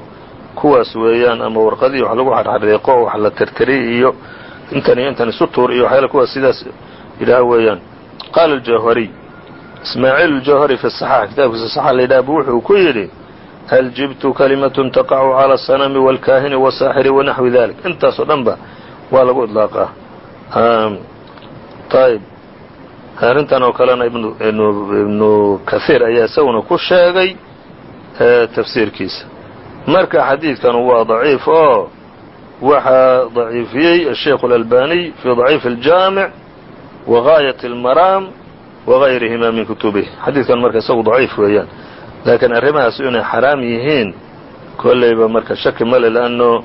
kuwaas weeyaan ama warqadii wax lagu xarxariiqo wax la tirtiriy iyo intan iyo intan isu tuur iyo waxyaala kuwaas sidaas yidhaah weeyaan qaala aljawhariy ismaaciil aljawhari fi saxaax kitaabkiisa saxa la yidhaha bu wuxuu ku yidhi aljibtu kalimatun taqacu cala asanami wاlkaahini wasaaxiri wanaxwi dalik intaasoo dhan ba waa lagu idlaaqaa ayb arrintan oo kalena ibnu kahiir ayaa isaguna ku sheegay tafsiirkiisa marka xadiidkan waa daciif oo waxaa daciifiyey الsheikh اlalbaniy fi ضaciif الjaamiع wagaayaة اlmaraam wagayrihima min kutubih xadiidkan marka isagu daciif weeyaan laakiin arrimahaas inay xaraam yihiin kollayba marka shaki male lanno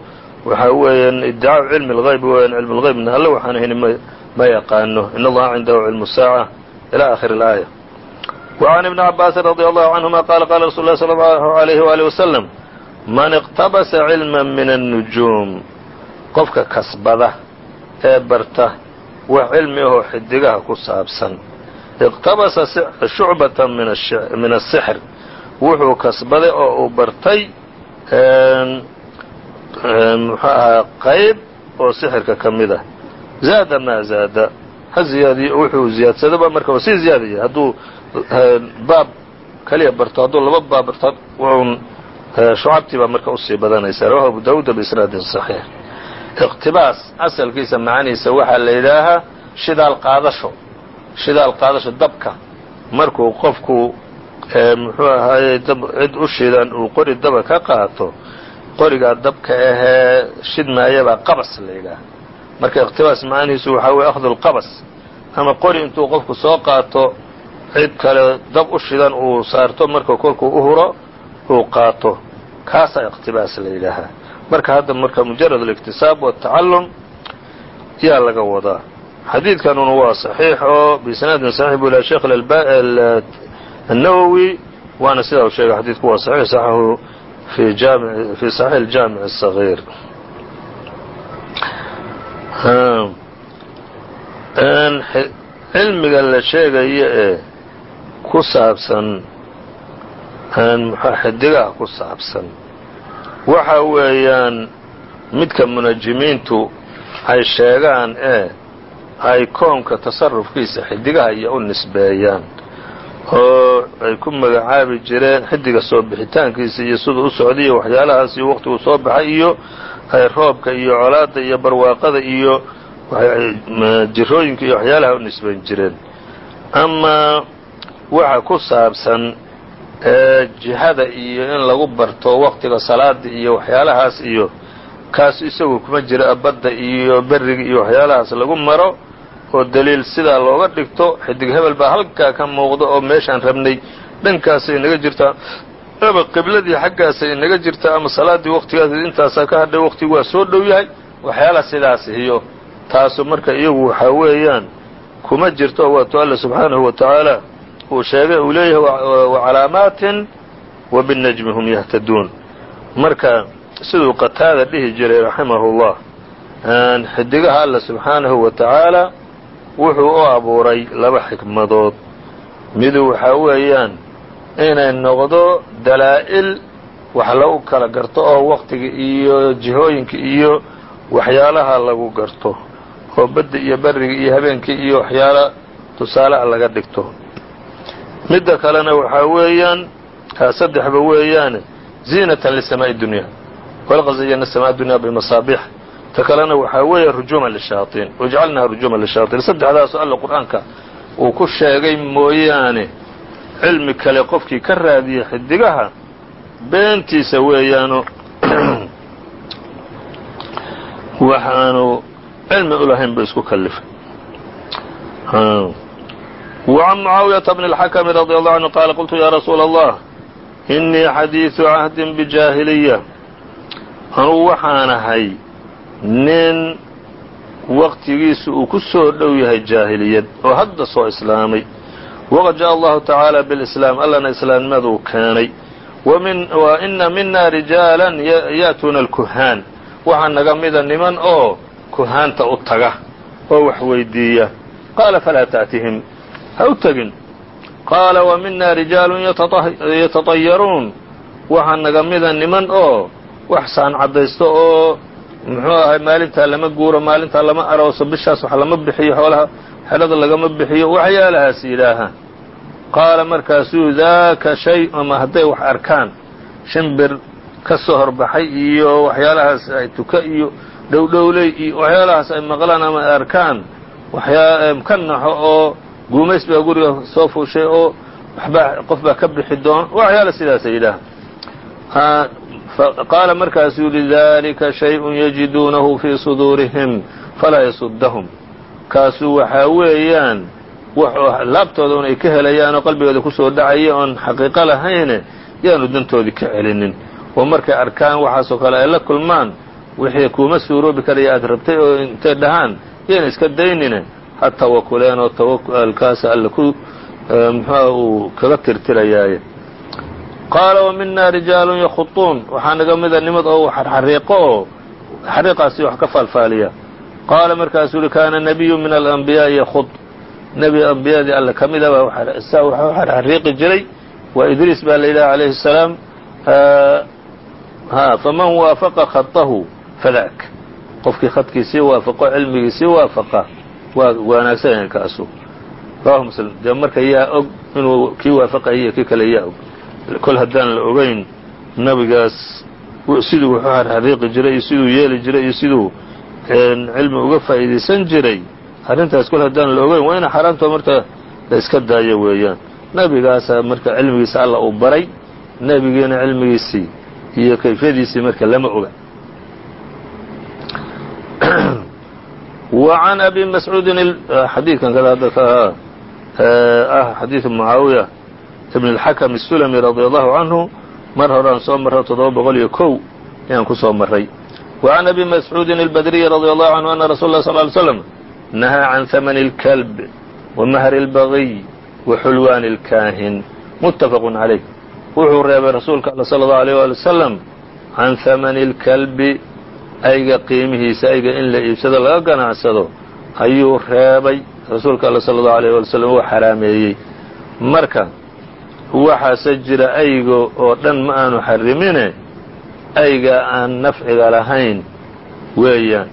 waxaa weeyaan iddicaau cilmi اlغayb weeyaan cilm اlغaybna alle waxaan ahayn ma yaqaano in allaha cindahu cilmu الsaaعة ilى akhir الآية وعn iبn cabاasi radي allahu canهuma qala qala rasul اlah slى اllahu عalيh wali waslم man اqtabasa cilma min الnujuum qofka kasbada ee barta wax cilmi ahoo xidigaha ku saabsan iqtabasa shucbata min الsixr wuxuu kasbaday oo uu bartay muxuu ahaa qayb oo sixirka ka mid ah. Zaada maa zaada. Ha ziyaadiyo wuxuu ziyaadsadaba marka sii ziyaadaya. Hadduu baab kaliya barto hadduu laba baab barto un shucabtii baa marka u sii badanaysa. Rawahu abu dawuud biisnaadin صaxiix iqtibaas asalkiisa macanihiisa waxaa la yidhaahaa shidaal qaadasho. Shidaal qaadasho dabka. Markuu qofku muxuu ahaaye cid u uu qori daba ka qaato qorigaa dabka ahee shidmaayabaa qabas la yidhaaha marka iqtibaas macanihiisu waxaa weye akhdu lqabas ama qori intuu qofku soo qaato cid kale dab u shidan uu saarto marka kolkuu u huro uu qaato kaasaa iqtibaas la yidhaahaa marka hadda marka mujarad اliktisaab wالtacalum yaa laga wadaa xadiidkanuna waa صaxiix oo bisnaadin صaxiix bu ila sheekh الnawowi waana sidaa u sheegay xadiidku waa صaxiix saxahu fi صaxiix الjaamiع الصغيir cilmiga la sheegayo ee ku saabsan xidigaha ku saabsan waxa weeyaan midka munajimiintu ay sheegaan ee ay koonka tasarufkiisa xidigaha iyo u nisbeeyaan oo ay ku magacaabi jireen xidiga soo bixitaankiisa iyo siduu u socday iyo waxyaalahaas iyo waqtiguu soo baxay iyo roobka iyo colaadda iyo barwaaqada iyo jirooyinka iyo waxyaalaha u nisbayn jireen. Ama waxa ku saabsan jihada iyo in lagu barto waqtiga salaada iyo waxyaalahaas iyo kaas isagu kuma jira badda iyo beriga iyo waxyaalahaas lagu maro oo daliil sidaa looga dhigto xidig hebel baa halkaa ka muuqda oo meeshaan rabnay. Dhankaasay inaga jirtaa ama qibladii xaggaasay inaga jirtaa ama salaaddii waqtigaas intaasaa ka hadhay waqtigu waa soo dhow yahay. Waxyaala sidaas iyo taasu marka iyagu waxaa weeyaan kuma jirto waatuu alla subxaanahu wa tacaala uu sheegay uu leeyahay wacalaamaatin wa binnajmi hum yahtaduun. Marka siduu qataada dhihi jiray raximahullah xidigaha alla subxaanahu wa tacaala wuxuu u abuuray laba xikmadood. Midu waxaa weeyaan inay noqdo dalaa'il wax lagu kala garto oo waqtiga iyo jihooyinka iyo waxyaalaha lagu garto. Oo badda iyo beriga iyo habeenkii iyo waxyaala tusaalaha laga dhigto. Midda kalena waxaa weeyaan saddexba weeyaane ziinatan lisamaa'i dunya. Walaqad zayana samaa dunya bimasaabix ta kalena waxaa weeye rujuuman lishayaaطiin wajcalnaha rujuuman lishayaaطiin saddexdaasu alla qur'aanka uu ku sheegay mooyaane cilmi kale qofkii ka raadiya xidigaha beentiisa weeyaano [CLEARS THROAT] waxaanu cilmi u lahayn bu isku kalifay وعن معاaوية بن الحكم رضي الله عنه قال قلت يا رsuuل الله إنii xadيiثu عهد بجاهiلية anuu waxaan ahay nin waqtigiisu uu ku soo dhow yahay jaahiliyad oo hadda soo islaamay. Waqad jaa allahu tacaala biاlislaam allana islaamnimadu keenay. Wa ina mina rijaalan yaatuuna alkuhaan. Waxaa naga mida niman oo kuhaanta u taga oo wax weydiiya. Qaala falaa taatihim ha u tegin qaala wa mina rijaalun yatatayaruun. Waxaa naga mida niman oo wax saan caddaysto oo muxuu ahay maalintaa lama guuro maalintaa lama arooso bishaas wax lama bixiyo xoolaha xelada lagama bixiyo waxyaalahaas yidhaahaan. Qaala markaasuu daaka shay ama hadday wax arkaan shimbir ka soo horbaxay iyo waxyaalahaas ay tuka iyo dhowdhowley iyo waxyaalahaas ay maqlaan ama ay arkaan waxyaa ka naxo oo guumays baa guriga soo fuushay oo waxbaa qof baa ka bixi doona waxyaala sidaasa yidhaaha qaala markaasuu yihi dalika shayءun yajiduunahu fii suduurihim falaa yasudahum kaasu waxaa weeyaan laabtooda un ay ka helayaan oo qalbigooda ku soo dhacaya oon xaqiiqo lahayne yaanu dantoodii ka celinin oo markay arkaan waxaasoo kale ay la kulmaan wixii kuuma suuroobi karaya aad rabtay oo intay dhahaan yayna iska daynine ha tawakuleen oo tawakalkaasa alle ku muxuua uu kaga tirtirayaaye qaala wa mina rijaalun yakhuطuun waxaa naga mida nimad oo xariiqo oo xariiqaasi wax ka faalfaaliya qaala markaasuu uhi kaana nabiyu min alanbiyaa'i yakhud nebi ambiyadii alle ka mida baa saa wax xariiqi jiray waa idriis baa la yidhaha calayhi الsalaam faman waafaqa khaطahu fadak qofkii khadkiisii waafaqo cilmigiisii waafaqa waa wanaagsan yahay kaasu rawahu muslim dee marka yaa og inuu kii waafaqaya iyo kii kale yaa og kol haddaan la ogayn nabigaas siduu wuxuu xarxariiqi jiray iyo siduu yeeli jiray iyo siduu cilmi uga faa'iidaysan jiray arrintaas kol haddaan la ogayn waa ina xaaraantoo marka la iska daayo weeyaan. Nebigaasa marka cilmigiisa alla uu baray nebigiina cilmigiisii iyo kayfiyadiisii marka lama oga. Wa can abi mascuudin xadiidkan kada hadda ah xadiidu mucaawiya ibn اlxakm الsulmi radي allahu canhu mar horaan soo marray toddoba boqol iyo kow ayaan ku soo marray wa can abi mascuudin اlbadriyi radي allahu canhu ana rasul اlah sl ly slm nahaa can hamani اlkalb wa mahri اlbagiy wa xulwaani اlkaahin muttafaq calayh wuxuu reebay rasuulka all slى اllahu alيه wali wasalam can hamani اlkalbi ayga qiimihiisa ayga in la iibsado laga ganacsado ayuu reebay rasuulka all slى اllahu alيه wali slm uu xaraameeyey marka waxaase jira ayga oo dhan ma aanu xarimine ayga aan nafciga lahayn weeyaan.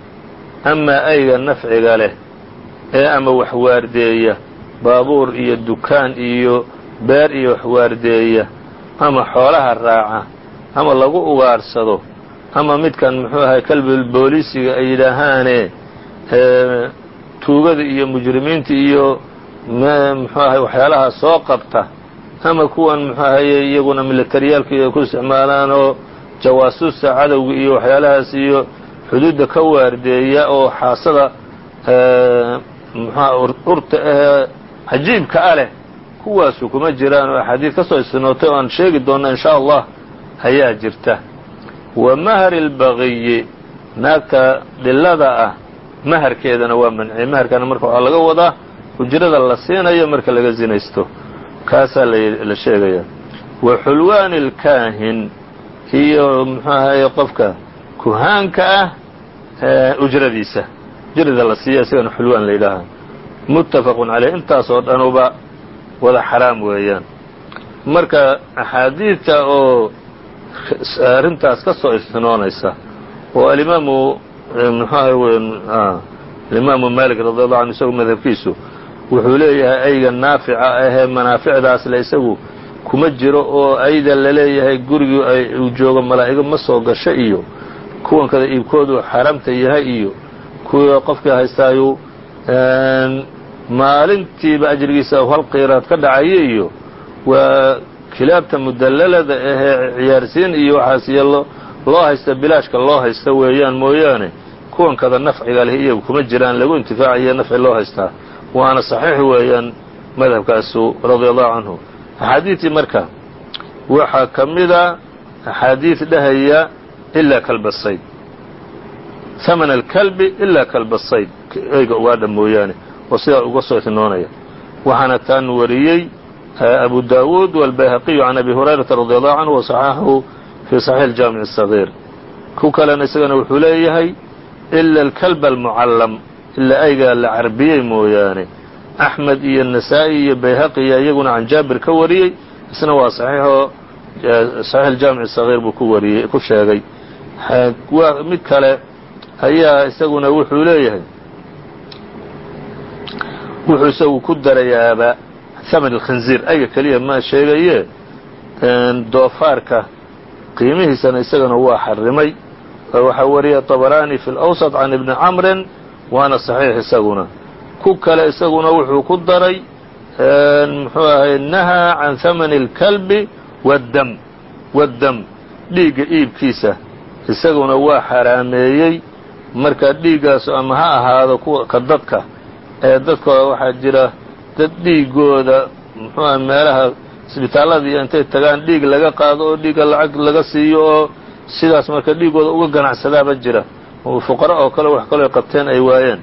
Amaa ayga nafciga leh ee ama wax waardeeya baabuur iyo dukaan iyo beer iyo wax waardeeya ama xoolaha raaca ama lagu ugaarsado ama midkan muxuu ahay kalbil booliisiga ay yidhaahaane tuugada iyo mujrimiinta iyo muxuu ahay waxyaalaha soo qabta ama kuwan muxuu ahaye iyaguna milatariyaalka iyo ku isticmaalaan oo jawaasuusta cadowga iyo waxyaalahaas iyo xuduudda ka waardeeya oo xaasada muxua urta cajiibka a leh kuwaasu kuma jiraan. Oo axaadiid ka soo isnootay oo aan sheegi doonna in sha allah ayaa jirta. Wa mahri اlbagiyi naagta dhilada ah maharkeedana waa manciyey maharkana marka waxaa laga wadaa ujrada la siinayo marka laga zinaysto kaasaa la sheegaya wa xulwaani اlkaahin iyo muxuu ahaye qofka kuhaanka ah ujradiisa. Ujrada la siiya isagana xulwaan la yidhaaha. Muttafaqun caleyh intaasoo dhanuba wada xaraam weeyaan. Marka axaadiidta oo arrintaas ka soo istinoonaysa oo alimaamu mxuaha alimaamu malik radi allahu anhu isagu madhabkiisu wuxuu leeyahay ayga naafica ahee manaaficdaasle isagu kuma jiro oo ayda la leeyahay gurigii uu joogo malaa'igo ma soo gasho iyo kuwan kada iibkoodu xaramta yahay iyo kuwa qofkii haystaayu maalintiiba ajrigiisa hal qiiraad ka dhacaya iyo waa kilaabta mudallalada ahee ciyaarsiin iyo waxaas iyo loo haysta bilaashka loo haysta weeyaan mooyaane kuwan kada nafciga iyagu kuma jiraan lagu intifaacayo nafci loo haystaa waana saxiix weeyaan madhabkaasu radia allahu canhu axaadiidtii marka waxaa ka mida axaadiid dhahaya ilaa kalbasayd hamana alkalbi ilaa kalbasayd eyga ugaadha mooyaane oo sidaa uga soo itinoonaya waxaana taan wariyey abu dawuud wاlbayhaqiyu can abi hurayrata radi allahu canhu waصaxaxahu fii صaxiix اjaamic الصaغيir ku kalena isagana wuxuu leeyahay ila alkalb almucallam ilaa aygaa la carbiyey mooyaane axmed iyo nasaa-i iyo bayhaqiya iyaguna can jaabir ka wariyey isna waa saxiixoo saxiix aljaamic الصaغيir buu ku wariyey ku sheegay mid kale ayaa isaguna wuxuu leeyahay wuxuu isagu ku darayaaba haman alkhinziir ayga keliya ma sheegaye doofaarka qiimihiisana isagana waa xarimay waxaa wariya طabarani fi اlأwsط can ibni camrin waana صaxiix isaguna ku kale isaguna wuxuu ku daray muxuu ahay nahaa can hamani اlkalbi wاddam waddam dhiigga iibkiisa isaguna waa xaraameeyey marka dhiiggaasu ama ha ahaado kuwa ka dadka ee dadka waxaa jira dad dhiigooda muxuuha meelaha isbitaalladii intay tagaan dhiig laga qaado oo dhiigga lacag laga siiyo oo sidaas marka dhiigooda uga ganacsadaaba jira fuqara oo kale wax kaloo qabteen ay waayeen.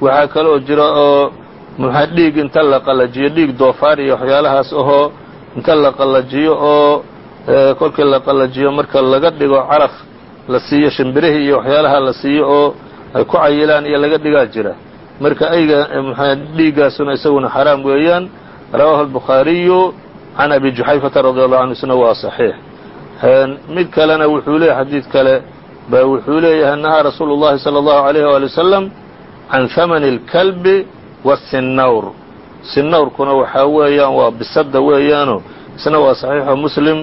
Waxaa kaloo jira oo muxua dhiig inta la qallajiyo dhiig doofaar iyo waxyaalahaas ahoo inta la qallajiyo oo kolkii la qallajiyo marka laga dhigo caraf la siiyo shimbirihii iyo waxyaalaha la siiyo oo ay ku cayilaan iyo laga dhigaa jira. Marka ayga mxua dhiiggaasuna isaguna xaraam weeyaan. Rawaahu albukhaariyu can abi juxayfata radi allahu canhu isna waa saxiix. Mid kalena wuxuu leeyahy xadiid kale baa wuxuu leeyahay nahaa rasuulu llahi salى allahu alayh wali wasalam can hamani اlkalbi wasinawr sinawrkuna waxaa weeyaan waa bisada weeyaano isna waa saxiixo muslim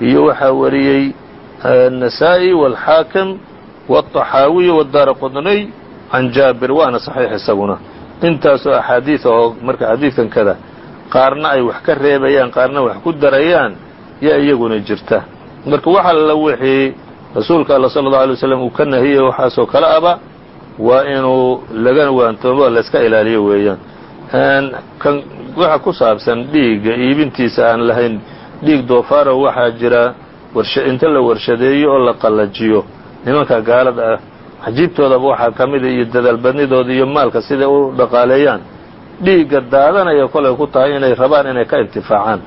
iyo waxaa wariyey النسائي والxاakم والطaxaawiي والdaara qطنy can jaabir waana صaxiix isaguna intaasoo axaadiiث oo marka xadiidkan kada qaarna ay wax ka reebayaan qaarna wax ku darayaan yaa iyaguna jirta marka waxa la wixii rasuulka alla sala allau alay waslam uu ka nahiyey waxaasoo kale aba waa inuu laga waantoomo layska ilaaliyo weeyaan. Kan waxa ku saabsan dhiigga iibintiisa aan lahayn dhiig doofaara waxaa jira inta la warshadeeyo oo la qallajiyo. Nimanka gaalada ah cajiibtoodaba waxaa ka mida ah, iyo dadaalbadnidooda iyo maalka siday u dhaqaaleeyaan. Dhiigga daadanaya kolay ku tahay inay rabaan inay ka intifaacaan.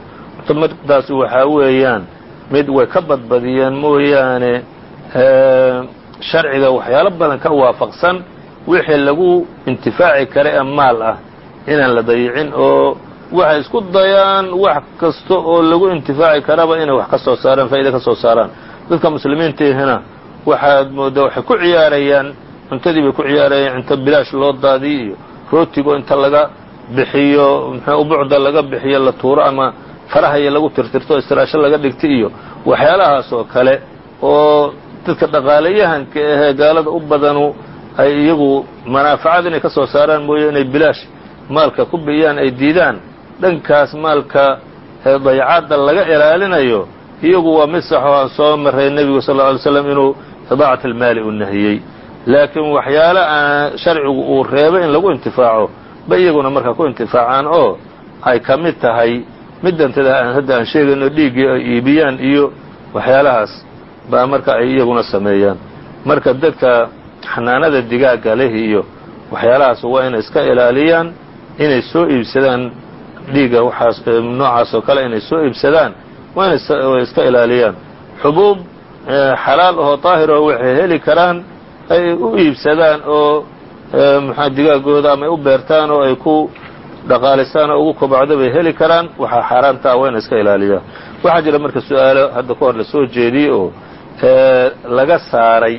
Ta daas waxaa weeyaan mid way ka badbadiyeen mooyaane sharciga waxyaalo badan ka waafaqsan wixii lagu intifaaci kara ee maal ah inaan la dayicin oo waxay isku dayaan wax kasta oo lagu intifaaci karaba inay wax ka soo saaraan faa'iida ka soo saaraan. Dadka muslimiintiihina waxaad mooddaa waxay ku ciyaarayaan cuntadii bay ku ciyaarayaan cunto bilaash loo daadiyo iyo rootigo inta laga bixiyo muxuu ubucda laga bixiyo la tuuro ama farahaya lagu tirtirto istiraasho laga dhigta iyo waxyaalahaas oo kale oo dadka dhaqaalayahanka ahee gaalada u badanu ay iyagu manaafacad inay ka soo saaraan mooye inay bilaash maalka ku biyaan ay diidaan. Dhankaas maalka dayacaadda laga ilaalinayo iyagu waa mid sax oo aan soo maray nebigu sal lla alay slam inuu idaacat almaali u nahiyey. Laakiin waxyaale aan sharcigu uu reebay in lagu intifaaco ba iyaguna marka ku intifaacaan oo ay ka mid tahay middantada hadda aan sheegayno dhiiggii ay iibiyaan iyo waxyaalahaas baa marka ay iyaguna sameeyaan. Marka dadka xanaanada digaagga leh iyo waxyaalahaas waa inay iska ilaaliyaan inay soo iibsadaan dhiigga waxaas noocaas oo kale inay soo iibsadaan waa inay iska ilaaliyaan. Xubuub xalaal ahoo daahir oo waxay heli karaan ay u iibsadaan oo maxaa digaaggooda ama u beertaan oo ay ku dhaqaalisaan oo ugu kobacdo bay heli karaan waxaa xaaraanta ah waa ina iska ilaaliyaa. Waxaa jira marka su'aalo hadda ka hor la soo jeediyey oo laga saaray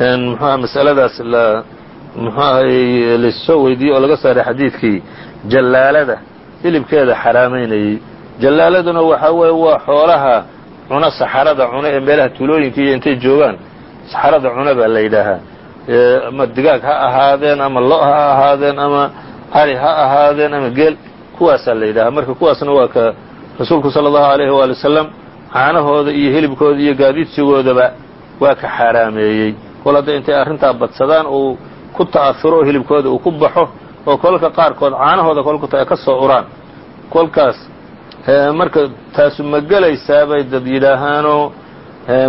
muxuaha masaladaas la muxuu ahay lassoo weydiiyey oo laga saaray xadiidkii jallaalada hilibkeeda xaraamaynayey. Jallaaladuna waxaa weeye waa xoolaha cuna saxarada cuna ee meelaha tuulooyinka iyo intay joogaan saxarada cuna baa la yidhaahaa. Ama digaag ha ahaadeen ama lo ha ahaadeen ama ari ha ahaadeen ama geel kuwaasaa la yidhahaa marka kuwaasna waa ka rasuulku sala allahu alayhi waali wasalam caanahooda iyo hilibkooda iyo gaadiidsigoodaba waa ka xaaraameeyey kol hadday intay arrintaa badsadaan uu ku ta'afuro oo hilibkooda uu ku baxo oo kolka qaarkood caanahooda kolkuta ay ka soo uraan. Kolkaas marka taasu ma gelaysaa bay dad yidhaahaanoo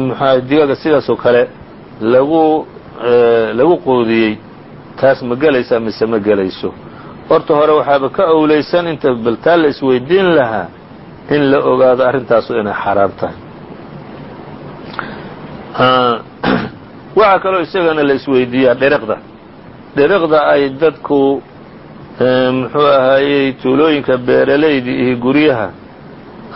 mxua digaaga sidaasoo kale lagu lagu quudiyey. Taas ma gelaysaa mise ma gelayso horta hore waxaaba ka owlaysan inta baltaa la isweydiin lahaa in la ogaado arrintaasu inay xaraam tahay. [CLEARS THROAT] Waxaa kaloo isagana la isweydiiyaa dhiriqda dhiriqda ay dadku muxuu ahaayey tuulooyinka beeralayda iyo guryaha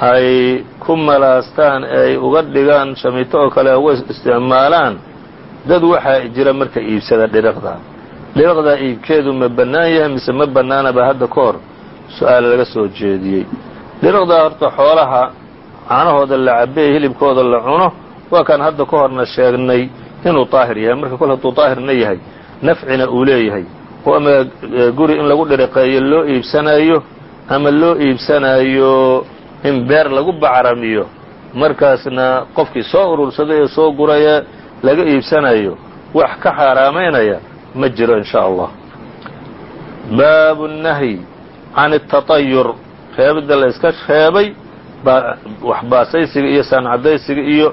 ay ku malaastaan ay uga dhigaan shamito oo kale uga isticmaalaan dad waxaa jira marka iibsada dhiriqda dhiriqda iibkeedu ma bannaan yahay mise ma bannaanaba hadda ka hor? Su'aal laga soo jeediyey. Dhiriqdaa horta xoolaha caanahooda la cabe ee hilibkooda la cuno waa kaan hadda ka horna sheegnay inuu daahir yahay. Marka kol hadduu daahirna yahay nafcina uu leeyahay. Oo ama guri in lagu dhiriqeeyo loo iibsanayo ama loo iibsanayo in beer lagu bacramiyo markaasna qofkii soo urursaday ee soo guraya laga iibsanayo wax ka xaaraamaynaya ma jiro in sha allah baabu الnahyi can الtaطayur reebidda la iska reebay wax baasaysiga iyo saancadaysiga iyo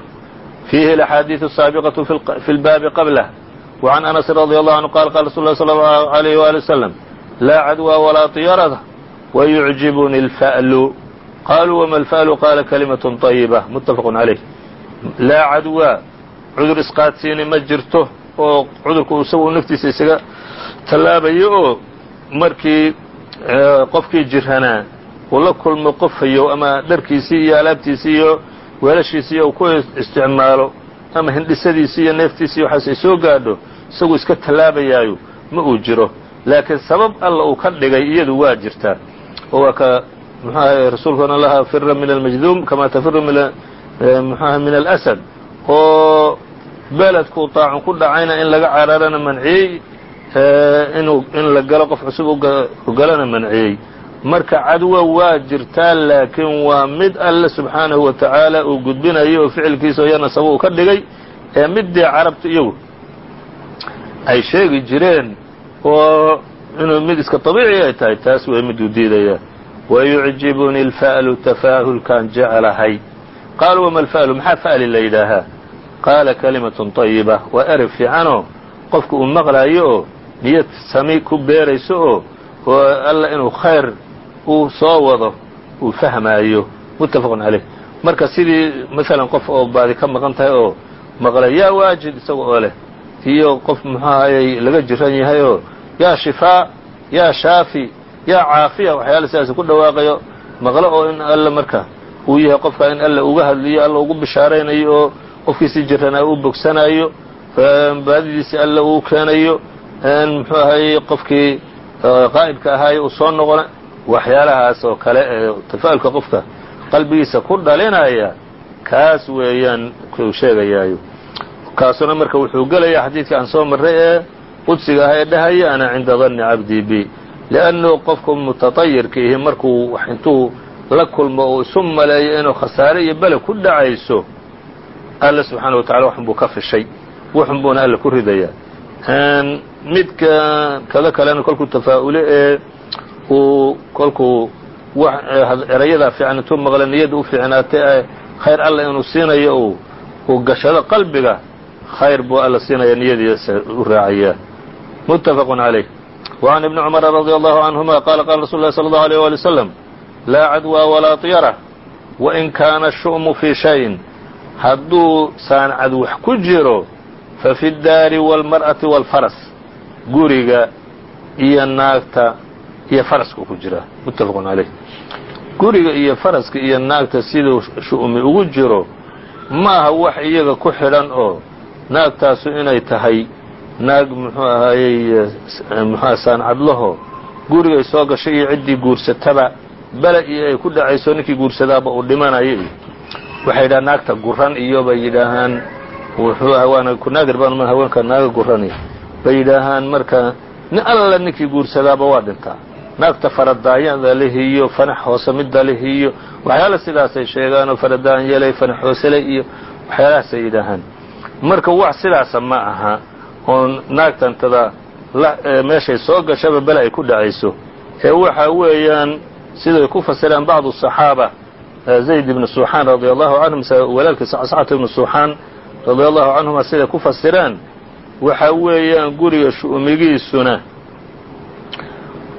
fiihi اlaxaadiiث الsaabiqaةu fi اlbaabi qablah وعn أنس رضي الله عنه qال qال رsuل الله صلى الله عليه وaلي وسلم لا عدوى ولا طيرة ويعجبني الفأل qالوا وma الفأل qاla كلمة طيبة متفق عليه laa cadwى cudur isqaadsiini ma jirto oo cudurku isagu naftiisa isaga tallaabayo oo markii qofkii jirhanaa uu la kulmo qofayo ama dharkiisii iyo alaabtiisii iyo weelashiisii uu ku isticmaalo ama hindhisadiisii iyo neeftiisii waxaas ay soo gaadho isagu iska tallaabayaayo ma uu jiro. Laakiin sabab alla uu ka dhigay iyadu waa jirtaa oo waa ka muxuu ahay rasuulkuna laha fira min almajduum kama tafiru mxuaha min alasad. Oo beledkuu taacun ku dhacayna in laga cararana manciyey inu in la galo qof cusub galana manciyey. Marka cadwa waa jirtaa laakiin waa mid alle subxaanahu wa tacaala uu gudbinayo oo ficilkiisa iyana saba uu ka dhigay ee middii carabtu iyagu ay sheegi jireen oo inuu mid iska طabiici ay tahay taas way miduu diidaya wayucjibuni اlfa'lu tafaahulkaan jeclahay. Qaaluu wama alfa'lu? Maxaa fa'li la yidhaahaa qaala kalimatun طayiba waa erey fiicanoo qofku uu maqlaayo oo niyad sami ku beerayso oo oo alla inuu khayr uu soo wado uu fahmaayo. Muttafaqun caleyh marka sidii maalan qof oo baadi ka maqan tahay oo maqlay yaa waajid isaga oo leh iyo qof muxuu ahayey laga jiran yahay oo yaa shifaa yaa shaafi yaa caafiya waxyaala sidaas ku dhawaaqayo maqlo oo in alla marka uu yahay qofka in alla uga hadliyo alla ugu bishaaraynayo oo qofkiisii jiranaa uu bogsanayo baadidiisii alla uu keenayo muxuu ahayey qofkii qaa'ibka ahaayo uu soo noqona waxyaalahaas oo kale ee tafa'ulka qofka qalbigiisa ku dhalinaya kaas weeyaan kuu sheegayaayo. Kaasuna marka wuxuu gelayaa xadiidka aan soo marray ee qudsiga ah ee dhahaya ana cinda danni cabdii bi. Liannu qofku mutatayirka ihi markuu wax intuu la kulmo uu isu maleeyo inuu khasaare iyo bele ku dhacayso alla subxaana wa tacala waxun buu ka fishay wuxun buuna alla ku ridayaa midka kada kalena kolkuu tafaa'ule ee uu kolkuu erayadaa fiican intuu maqla niyadda u fiicnaatay ee khayr alla inuu siinayo uu uu gashado qalbiga khayr buu alla siinaya niyadiisa u raacayaa muttafaq عalayh وعn iبni cmr radي allahu canهuma qala qala rasul اlahi slى اllahu عalيه wali wsلم laa cadwى walaa طyara wain kaana الshu'mu fii shayin hadduu saancad wax ku jiro fafi الdaari wاlmarأaةi wاlfaras guriga iyo naagta iyo faraska ku jiraa muttafaqun caleyh guriga iyo faraska iyo naagta siduu shu'mi ugu jiro ma aha wax iyaga ku xidhan oo naagtaasu inay tahay naag muxuu ahaayey muxua saancadlaho gurigay soo gashay iyo ciddii guursataba bele iyo ay ku dhacayso ninkii guursadaaba uu dhimanayo iyo waxay yidhaha naagta guran iyo bay yidhaahaan wuxuu ah waana ku naadir baan ma haweenka naaga gurani bay yidhaahaan marka nin alla ninkii guursadaaba waa dhintaa. Naagta faradaayada lehiyo fanax hoose midda lehiyo waxyaala sidaasay sheegaanoo faradaan yelay fanax hoosele iyo waxyaalahaasay yidhaahaan. Marka wax sidaasa ma aha oo naagtantada e, meeshay soo gashaba bale ay ku dhacayso. Ee waxa weeyaan siday ku fasiraan bacdu saxaaba zayd ibnu suxaan radia allahu canhu mise walaalkiisa cascata ibnu suxaan radia allahu canhuma siday ku fasireen waxa weeyaan guriga shu'umigiisuna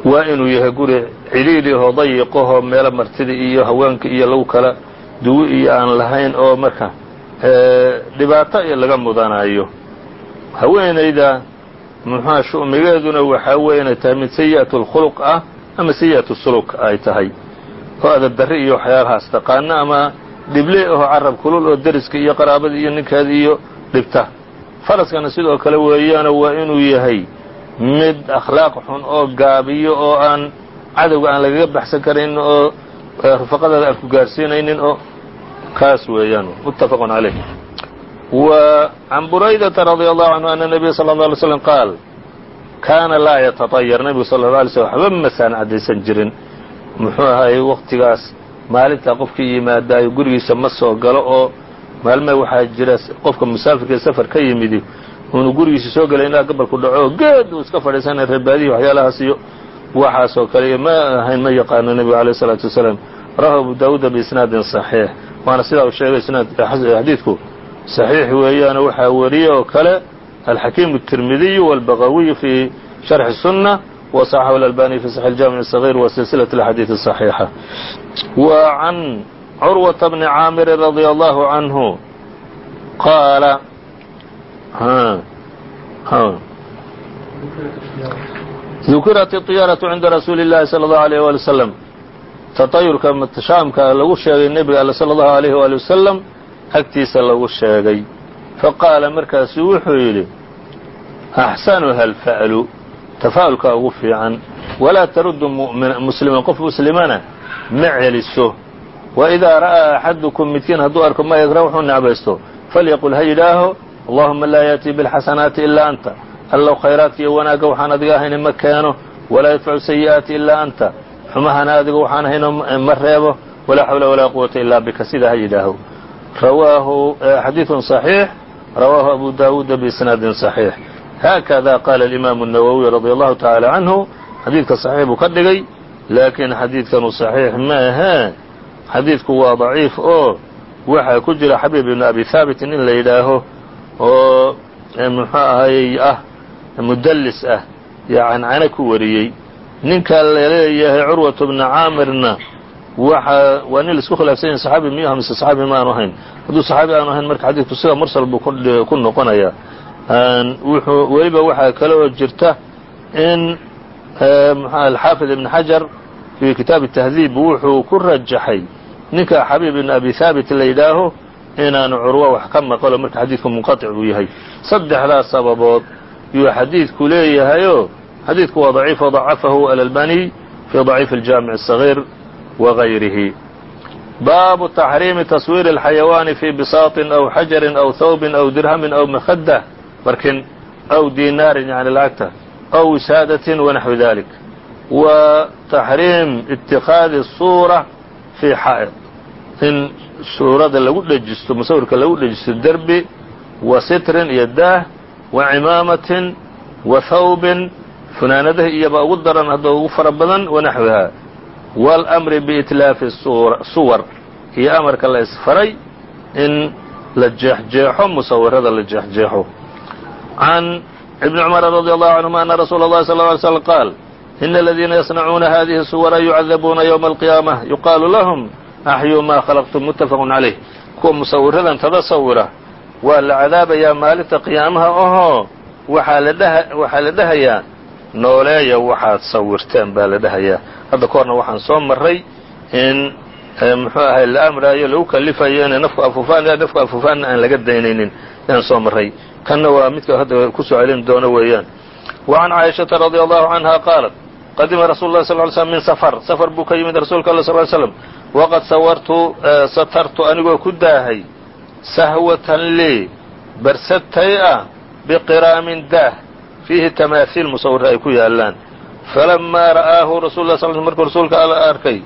waa inuu yahay guri cidhiidhi oo dayiqahoo meelo martida iyo haweenka iyo lagu kala duwi iyo aan lahayn oo marka dhibaato laga mudanayo haweenayda muxuha shu'migeeduna waxaa weeye tahay mid sayi'at اlkhuluq ah ama sayi'at suluk ay tahay oo adadari iyo waxyaalahaas taqaano ama dhible aho carab kulul oo deriska iyo qaraabada iyo ninkaada iyo dhibta. Faraskana sidoo kale weeyaana waa inuu yahay mid akhlaaq xun oo gaabiyo oo aan cadowga aan lagaga baxsan karayn oo eh, rufaqadaada aan ku gaarsiinaynin oo kaas weeyaan. Muttafaqun calayh wa can buraydata radi allahu canhu ana nebiya sala alla alay slam qaal kaana laa yataطayar nebigu sala alla alay slm waxba masaan caddaysan jirin muxuu ahaayey waqtigaas maalintaa qofkii yimaadaayo gurigiisa ma soo galo oo maalme waxaa jira qofka musaafirka safar ka yimidi uunu gurigiisa soo gelay ilaa gabalku dhaco geed uu iska fadhiisanaya reebaadihi waxyaalahaas iyo waxaasoo kale iyo ma ahayn ma yaqaano nebigu alayh الsalaatu wasalaam rawahu abu daawuuda biisnaadin صaxiix waana sidaa uu sheegay xadiidku صaxiix weeyaano waxaa wariye oo kale alxakiim الtirmidiyu wاlbagawiyu fi sharxi الsunة وصxxhu الألbاني في صحيح الجامع الصغير وسلسلة الأحاديث الصحيحة وعن عروة بن عاmر رضي الله عنه qاaل ذukiرت الطyاaرة عinda رasuuل اللahi صلى الله عليه ولي وسلم تطayurka shaamka lagu sheegay nebiga all slى الlaه عليه وaلي وسلم agtiisa lagu sheegay faqاala markaasu wuxuu yidhi أxسنha الفأل tafa'ulka ugu fiican walaa taruddu musliman qof muslimana ma celiso waidaa ra'aa axadukum midkiin hadduu arko ma yagra wuxuu necbaysto falyaqul ha yidhaaho allahuma laa ya'tii biاlxasanaati ilaa anta allow khayraadka iyo wanaagga waxaan adiga ahayna ma keeno walaa yadfacu sayi'aati ilaa anta xumahana adiga waxaan ahayno ma reebo walaa xawla walaa quwata ilaa bika sidaa ha yidhaaho rawaahu xadiiثun صaxiix rawaahu abu daawuuda biisnaadin صaxiix haakada qaala alimaamu الnawowiy radia allahu tacaala canhu xadiidka saxiix buu ka dhigay laakiin xadiidkanu saxiix ma ahee xadiidku waa daciif oo waxaa ku jira xabiib ibn abi haabitin in la yidhaaho oo muxuu ahayey ah mudallis ah yo cancane ku wariyey ninka la leeyahay curwatu bna caamirna waxa waa nin la isku khilaafsan saxaabi miyuha mise saxaabi ma ahayn hadduu saxaabi aanu ahayn marka xadiidku sida mursal buu ku noqonayaa wuxuu weliba waxaa kale oo jirta in alxaafid ibn xajar fii kitaabi tahdiib wuxuu ku rajaxay ninka xabiib ibn abi haabit la yidhaaho inaanu curwo wax ka maqalo marka xadiidku munqaطic uu yahay saddexdaas sababood yuu xadiidku leeyahayoo xadiidku waa daciif وضacafahu alalbaniy fii ضaciif الjaamiع الصغيir وغayrihi baabu تaxriimi taswiir الxayawaani fii bisaaطin aw xajarin aw hawbin aw dirhamin aw makhada barkin aw dinaarin yani lacagta aw wisaadatin wanaxwi dalik wa taxriim itikaadi suura fii xaa'id in suurada lagu dhejisto musawirka lagu dhejisto derbi wa sitrin iyo daah wa cimaamatin wa hawbin funaanadaha iyoba ugu daran hadda ugu fara badan wanaxwiha waاlamri biitlaafi suwar. Iyo amarka la isfaray in la jeexjeexo musawirada la jeexjeexo can ibn cumara radi allahu canhuma ana rasuula اllahi sal ly slm qaal ina aladiina yasnacuuna hadihi suwara yucadabuuna ywma alqiyaamah yuqaalu lahum axyuu maa khalaqtum muttafaqu calayh kuwa musawiradan tadasawira waa la cadaabayaa maalinta qiyaamaha ohoo waxaa la dhahayaa nooleeya waxaad sawirteen baa la dhahayaa hadda ka horna waxaan soo maray in muxuu ahay la amraayo lagu kalifayo inay nafku afuufaan nafku afuufaanna aan laga daynaynin inaan soo maray kanna waa midka hadda ku soo celin doono weeyaan. Wacan caaishaةa radi allahu canha qaalat qadima rasuul lahi sal l slm min safar. Safar buu ka yimid rasuulka alla sl slam waqad sawartu satartu anigoo ku daahay sahwatan lii barsatay ah biqiraamin daah fiihi tamaahiil musawira ay ku yaalaan falamaa ra'aahu rasul lah sl markuu rasuulka alla arkay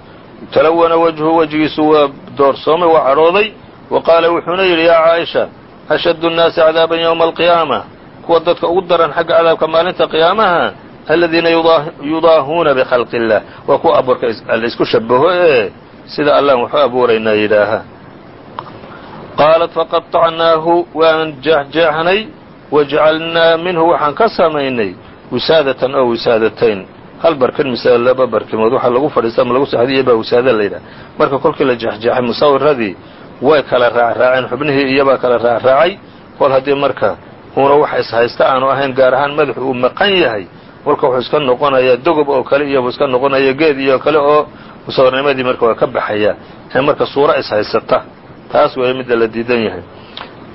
talawana wajhu wejgiisu waa doorsoomay waa cadhooday wa qaala wuxuuna yidhi yaa caaisha ashaddu nnaasi cadaaban yowma alqiyaama kuwa dadka ugu daran xagga cadaabka maalinta qiyaamaha aladiina yudaahuuna bikhalqi illah waa kuwa abuurka alla isku shabaho ee sida allaan waxu abuuraynaa yidhaaha qaalat faqaطacnaahu waan jeexjeexnay wajcalnaa minhu waxaan ka samaynay wisaadatan oo wisaadatayn hal barkin mise laba barkimood waxa lagu fadhiista ama lagu saxdiya baa wisaada la yidhaha. Marka kolkii la jeexjeexay musawiradii way kala raacraaceen xubnihii iyabaa kala raacraacay. Kol haddii marka uuna wax ishaysta aanu ahayn gaar ahaan madaxu uu maqan yahay kolka wuxuu iska noqonayaa dogob oo kale iyo iska noqonaya geed iyo kale oo musawirnimadii marka waa ka baxaya. Ee marka suuro ishaysata taas weeye midda la diidan yahay.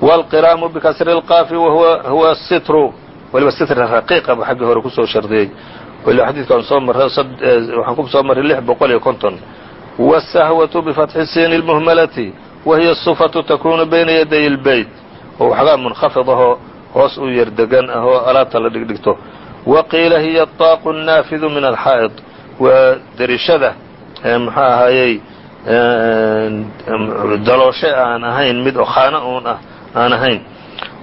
Wاlqiraamu bikasri اlqaafi huwa sitru waliba sitra raqiiqa buu xaggii hore ku soo shardiyey waliba xadiidkaan soo marray waxaan ku soo marray lix boqol iyo konton wالsahwaةu bifatxi siini اlmuhmalati wa hiya الsufatu takunu bayna yaday اlbeyt oo waxgaa munkhafid ahoo hoos u yar degan ah oo alaabta la dhigdhigto wa qiila hiya aطaaqu الnaafidu min alxaa'id waa derishada muxuu ahaayey dalooshe aan ahayn mid oo khaana uun ah aan ahayn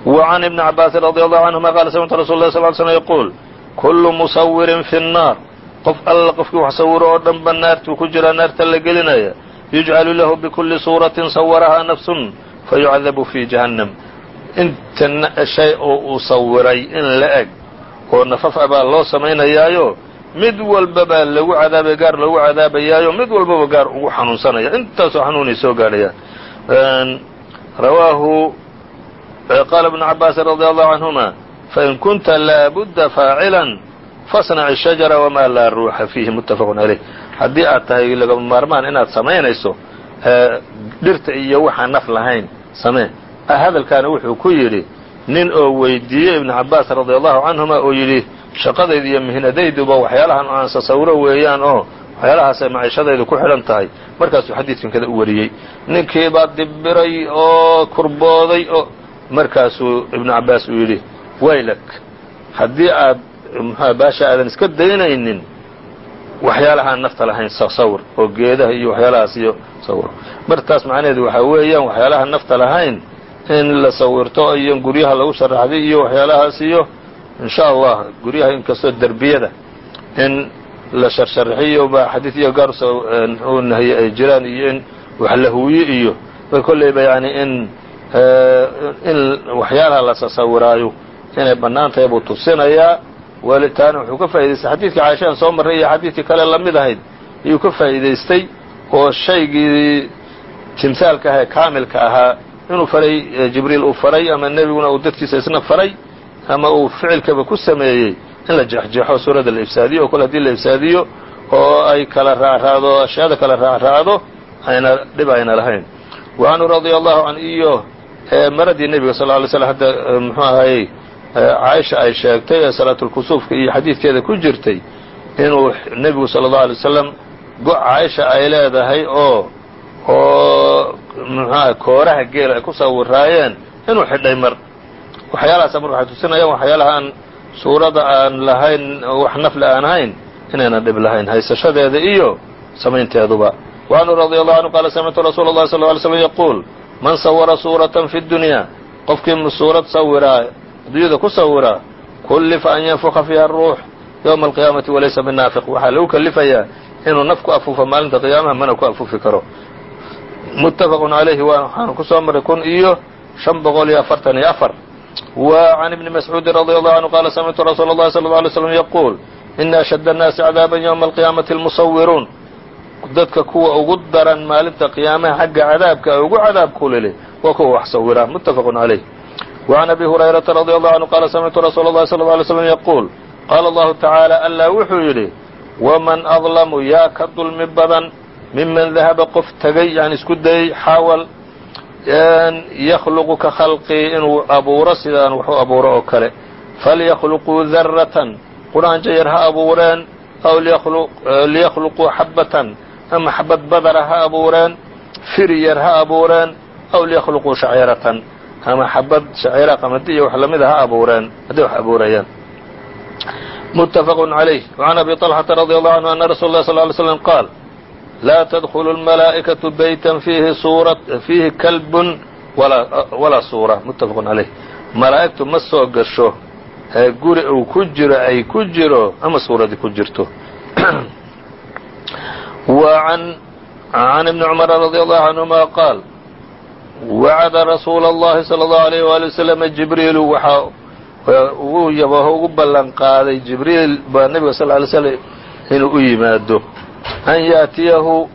wa can ibni cabaasin radi allahu canهuma qaala samictu rasul lah sl ly slm yaquul kullu musawirin fi nnaar qof alla qofkii wax sawiro oo dhanba naartuu ku jiraa naarta la gelinaya yujcalu lahu bikulli suuratin sawarahaa nafsun fayucadabu fii jahannam inta shay oo uu sawiray in la eg oo nafafa baa loo samaynayaayo mid walba baa lagu cadaabaya gaar lagu cadaabayaayo mid walbaba gaar ugu xanuunsanaya intaasoo xanuunay soo gaadhayaan rawaahu qaala ibnu cabaasin radi allahu canhuma fain kunta laabudda faacilan fasnac الshajara wmaa laa ruuxa fiihi muttafaqu عalayh haddii aad tahay lagama maarmaan inaad samaynayso dhirta iyo waxaan naf lahayn samee hadalkaana wuxuu ku yidhi nin oo weydiiyey ibnu cabaas radi allahu canhuma oo yidhi shaqadayda iyo mihnadayduba waxyaalahan aan sasawiro weeyaan oo waxyaalahaasay maciishadaydu ku xidhan tahay markaasuu xadiidkan kada u wariyey ninkiibaa dibiray oo kurbooday oo markaasuu ibnu cabaas uu yidhi waylak haddii aad mxua baasha aadan iska daynaynin waxyaalahaan nafta lahayn sawir oo geedaha iyo waxyaalahaas iyo sawir. Martaas macnaheedu waxaa weeyaan waxyaalaha nafta lahayn in la sawirto iyo guryaha lagu sharaxday iyo waxyaalahaas iyo in sha allah guryaha inkastoo derbiyada in la sharsharaxiyo baa xadiid iyo gaar u nahiye ay jiraan iyo in wax la huwiye iyo kolleyba yani in in waxyaalaha la sasawiraayo inay bannaan tahay buu tusinayaa. Walitaana wuxuu ka faa'idaystay xadiidkii caaisha aan soo marray iyo xadiidkii kale la mid ahayd ayuu ka faa'iidaystay oo shaygii timsaalka ah ee kaamilka ahaa. Inuu faray jibriil uu faray ama nebiguna uu dadkiisa isna faray ama uu ficilkaba ku sameeyey in la jeexjeexo suuradda la ifsaadiyo oo kole haddii la ifsaadiyo oo ay kala raacraacdo ashyaada kala raacraacdo ayna dhib ayna lahayn. Wa canhu radia allahu can iyo maradii nebiga sal ly slm hadda muxuu ahayey caaisha ay sheegtay ee salaatulkusuufka iyo xadiidkeeda ku jirtay inuu nebigu sala allahu alay wasalam go' caaisha ay leedahay oo oo muxuaha kooraha geela ay ku sawiraayeen inuu xidhay mar. Waxyaalahaasa marka waxay tusinayaan waxyaalaha aan suurada aan lahayn wax nafle aan ahayn inaynan dhib lahayn haysashadeeda iyo samaynteeduba. Wa canhu radi allahu canhu qaala samictu rasuula اllahi sal ly slm yaquul man sawara suuratan fi dunya qofkii suurad sawiraa adduunyada ku sawiraa kullifa an yanfuka fiiha aruux yowma alqiyaamati walaysa binaafiq waxaa lagu kalifayaa inuu naf ku afuufo maalinta qiyaamaha mana ku afuufi karo muttafaqun calayhi waxaanu ku soo marray kun iyo shan boqol iyo afartan iyo afar wa can ibni mascuudin radi allahu canhu qaala samictu rasuula اllahi sala اlه alay slam yaquul ina ashadda annaasi cadaaban yowma alqiyaamati almusawiruun dadka kuwa ugu daran maalinta qiyaamaha xagga cadaabka ee ugu cadaab kulile waa kuwa wax sawira muttafaqun calayh وعn abi هurayرaةa رadي الله عanهu qala samictu rasuula الlahi صلى اه عليه sلم yquul qaala allahu tacaala allah wuxuu yidhi waman adlamu yaa ka dulmi badan miman dahaba qof tegay yani isku dayey xaawal yakhluqu ka khalqii inuu abuuro sidaan wax u abuuro oo kale falyakhluquu daratan quraanjo yar ha abuureen aw liyakhluquu xabbatan ama xabad badara ha abuureen firi yar ha abuureen aw liyakhluquu shaciiratan ama xabad shaciira qamadi iyo wax lamida ha abuureen hadday wax abuurayaan متفق عليه وعن أبي طلحة رضي الله عنه أن رsuل الله صلى اه عليه وسلم قال لا تدخل الملائكة بيتا فيهi كلب وalaa صورة متفق عليه malaa'igtu ma soo gasho ee guri uu ku jiro ay ku jiro ama suuradii ku jirto عن ابن عمر رضي الله عنهما قال وعd رsuuل اللhi صلى الله عليه وaلي وسلم جiبريل uu yabaho ugu ballan qaaday jibriil baa nebiga sal ly slm inuu u yimaado an yaatiyahu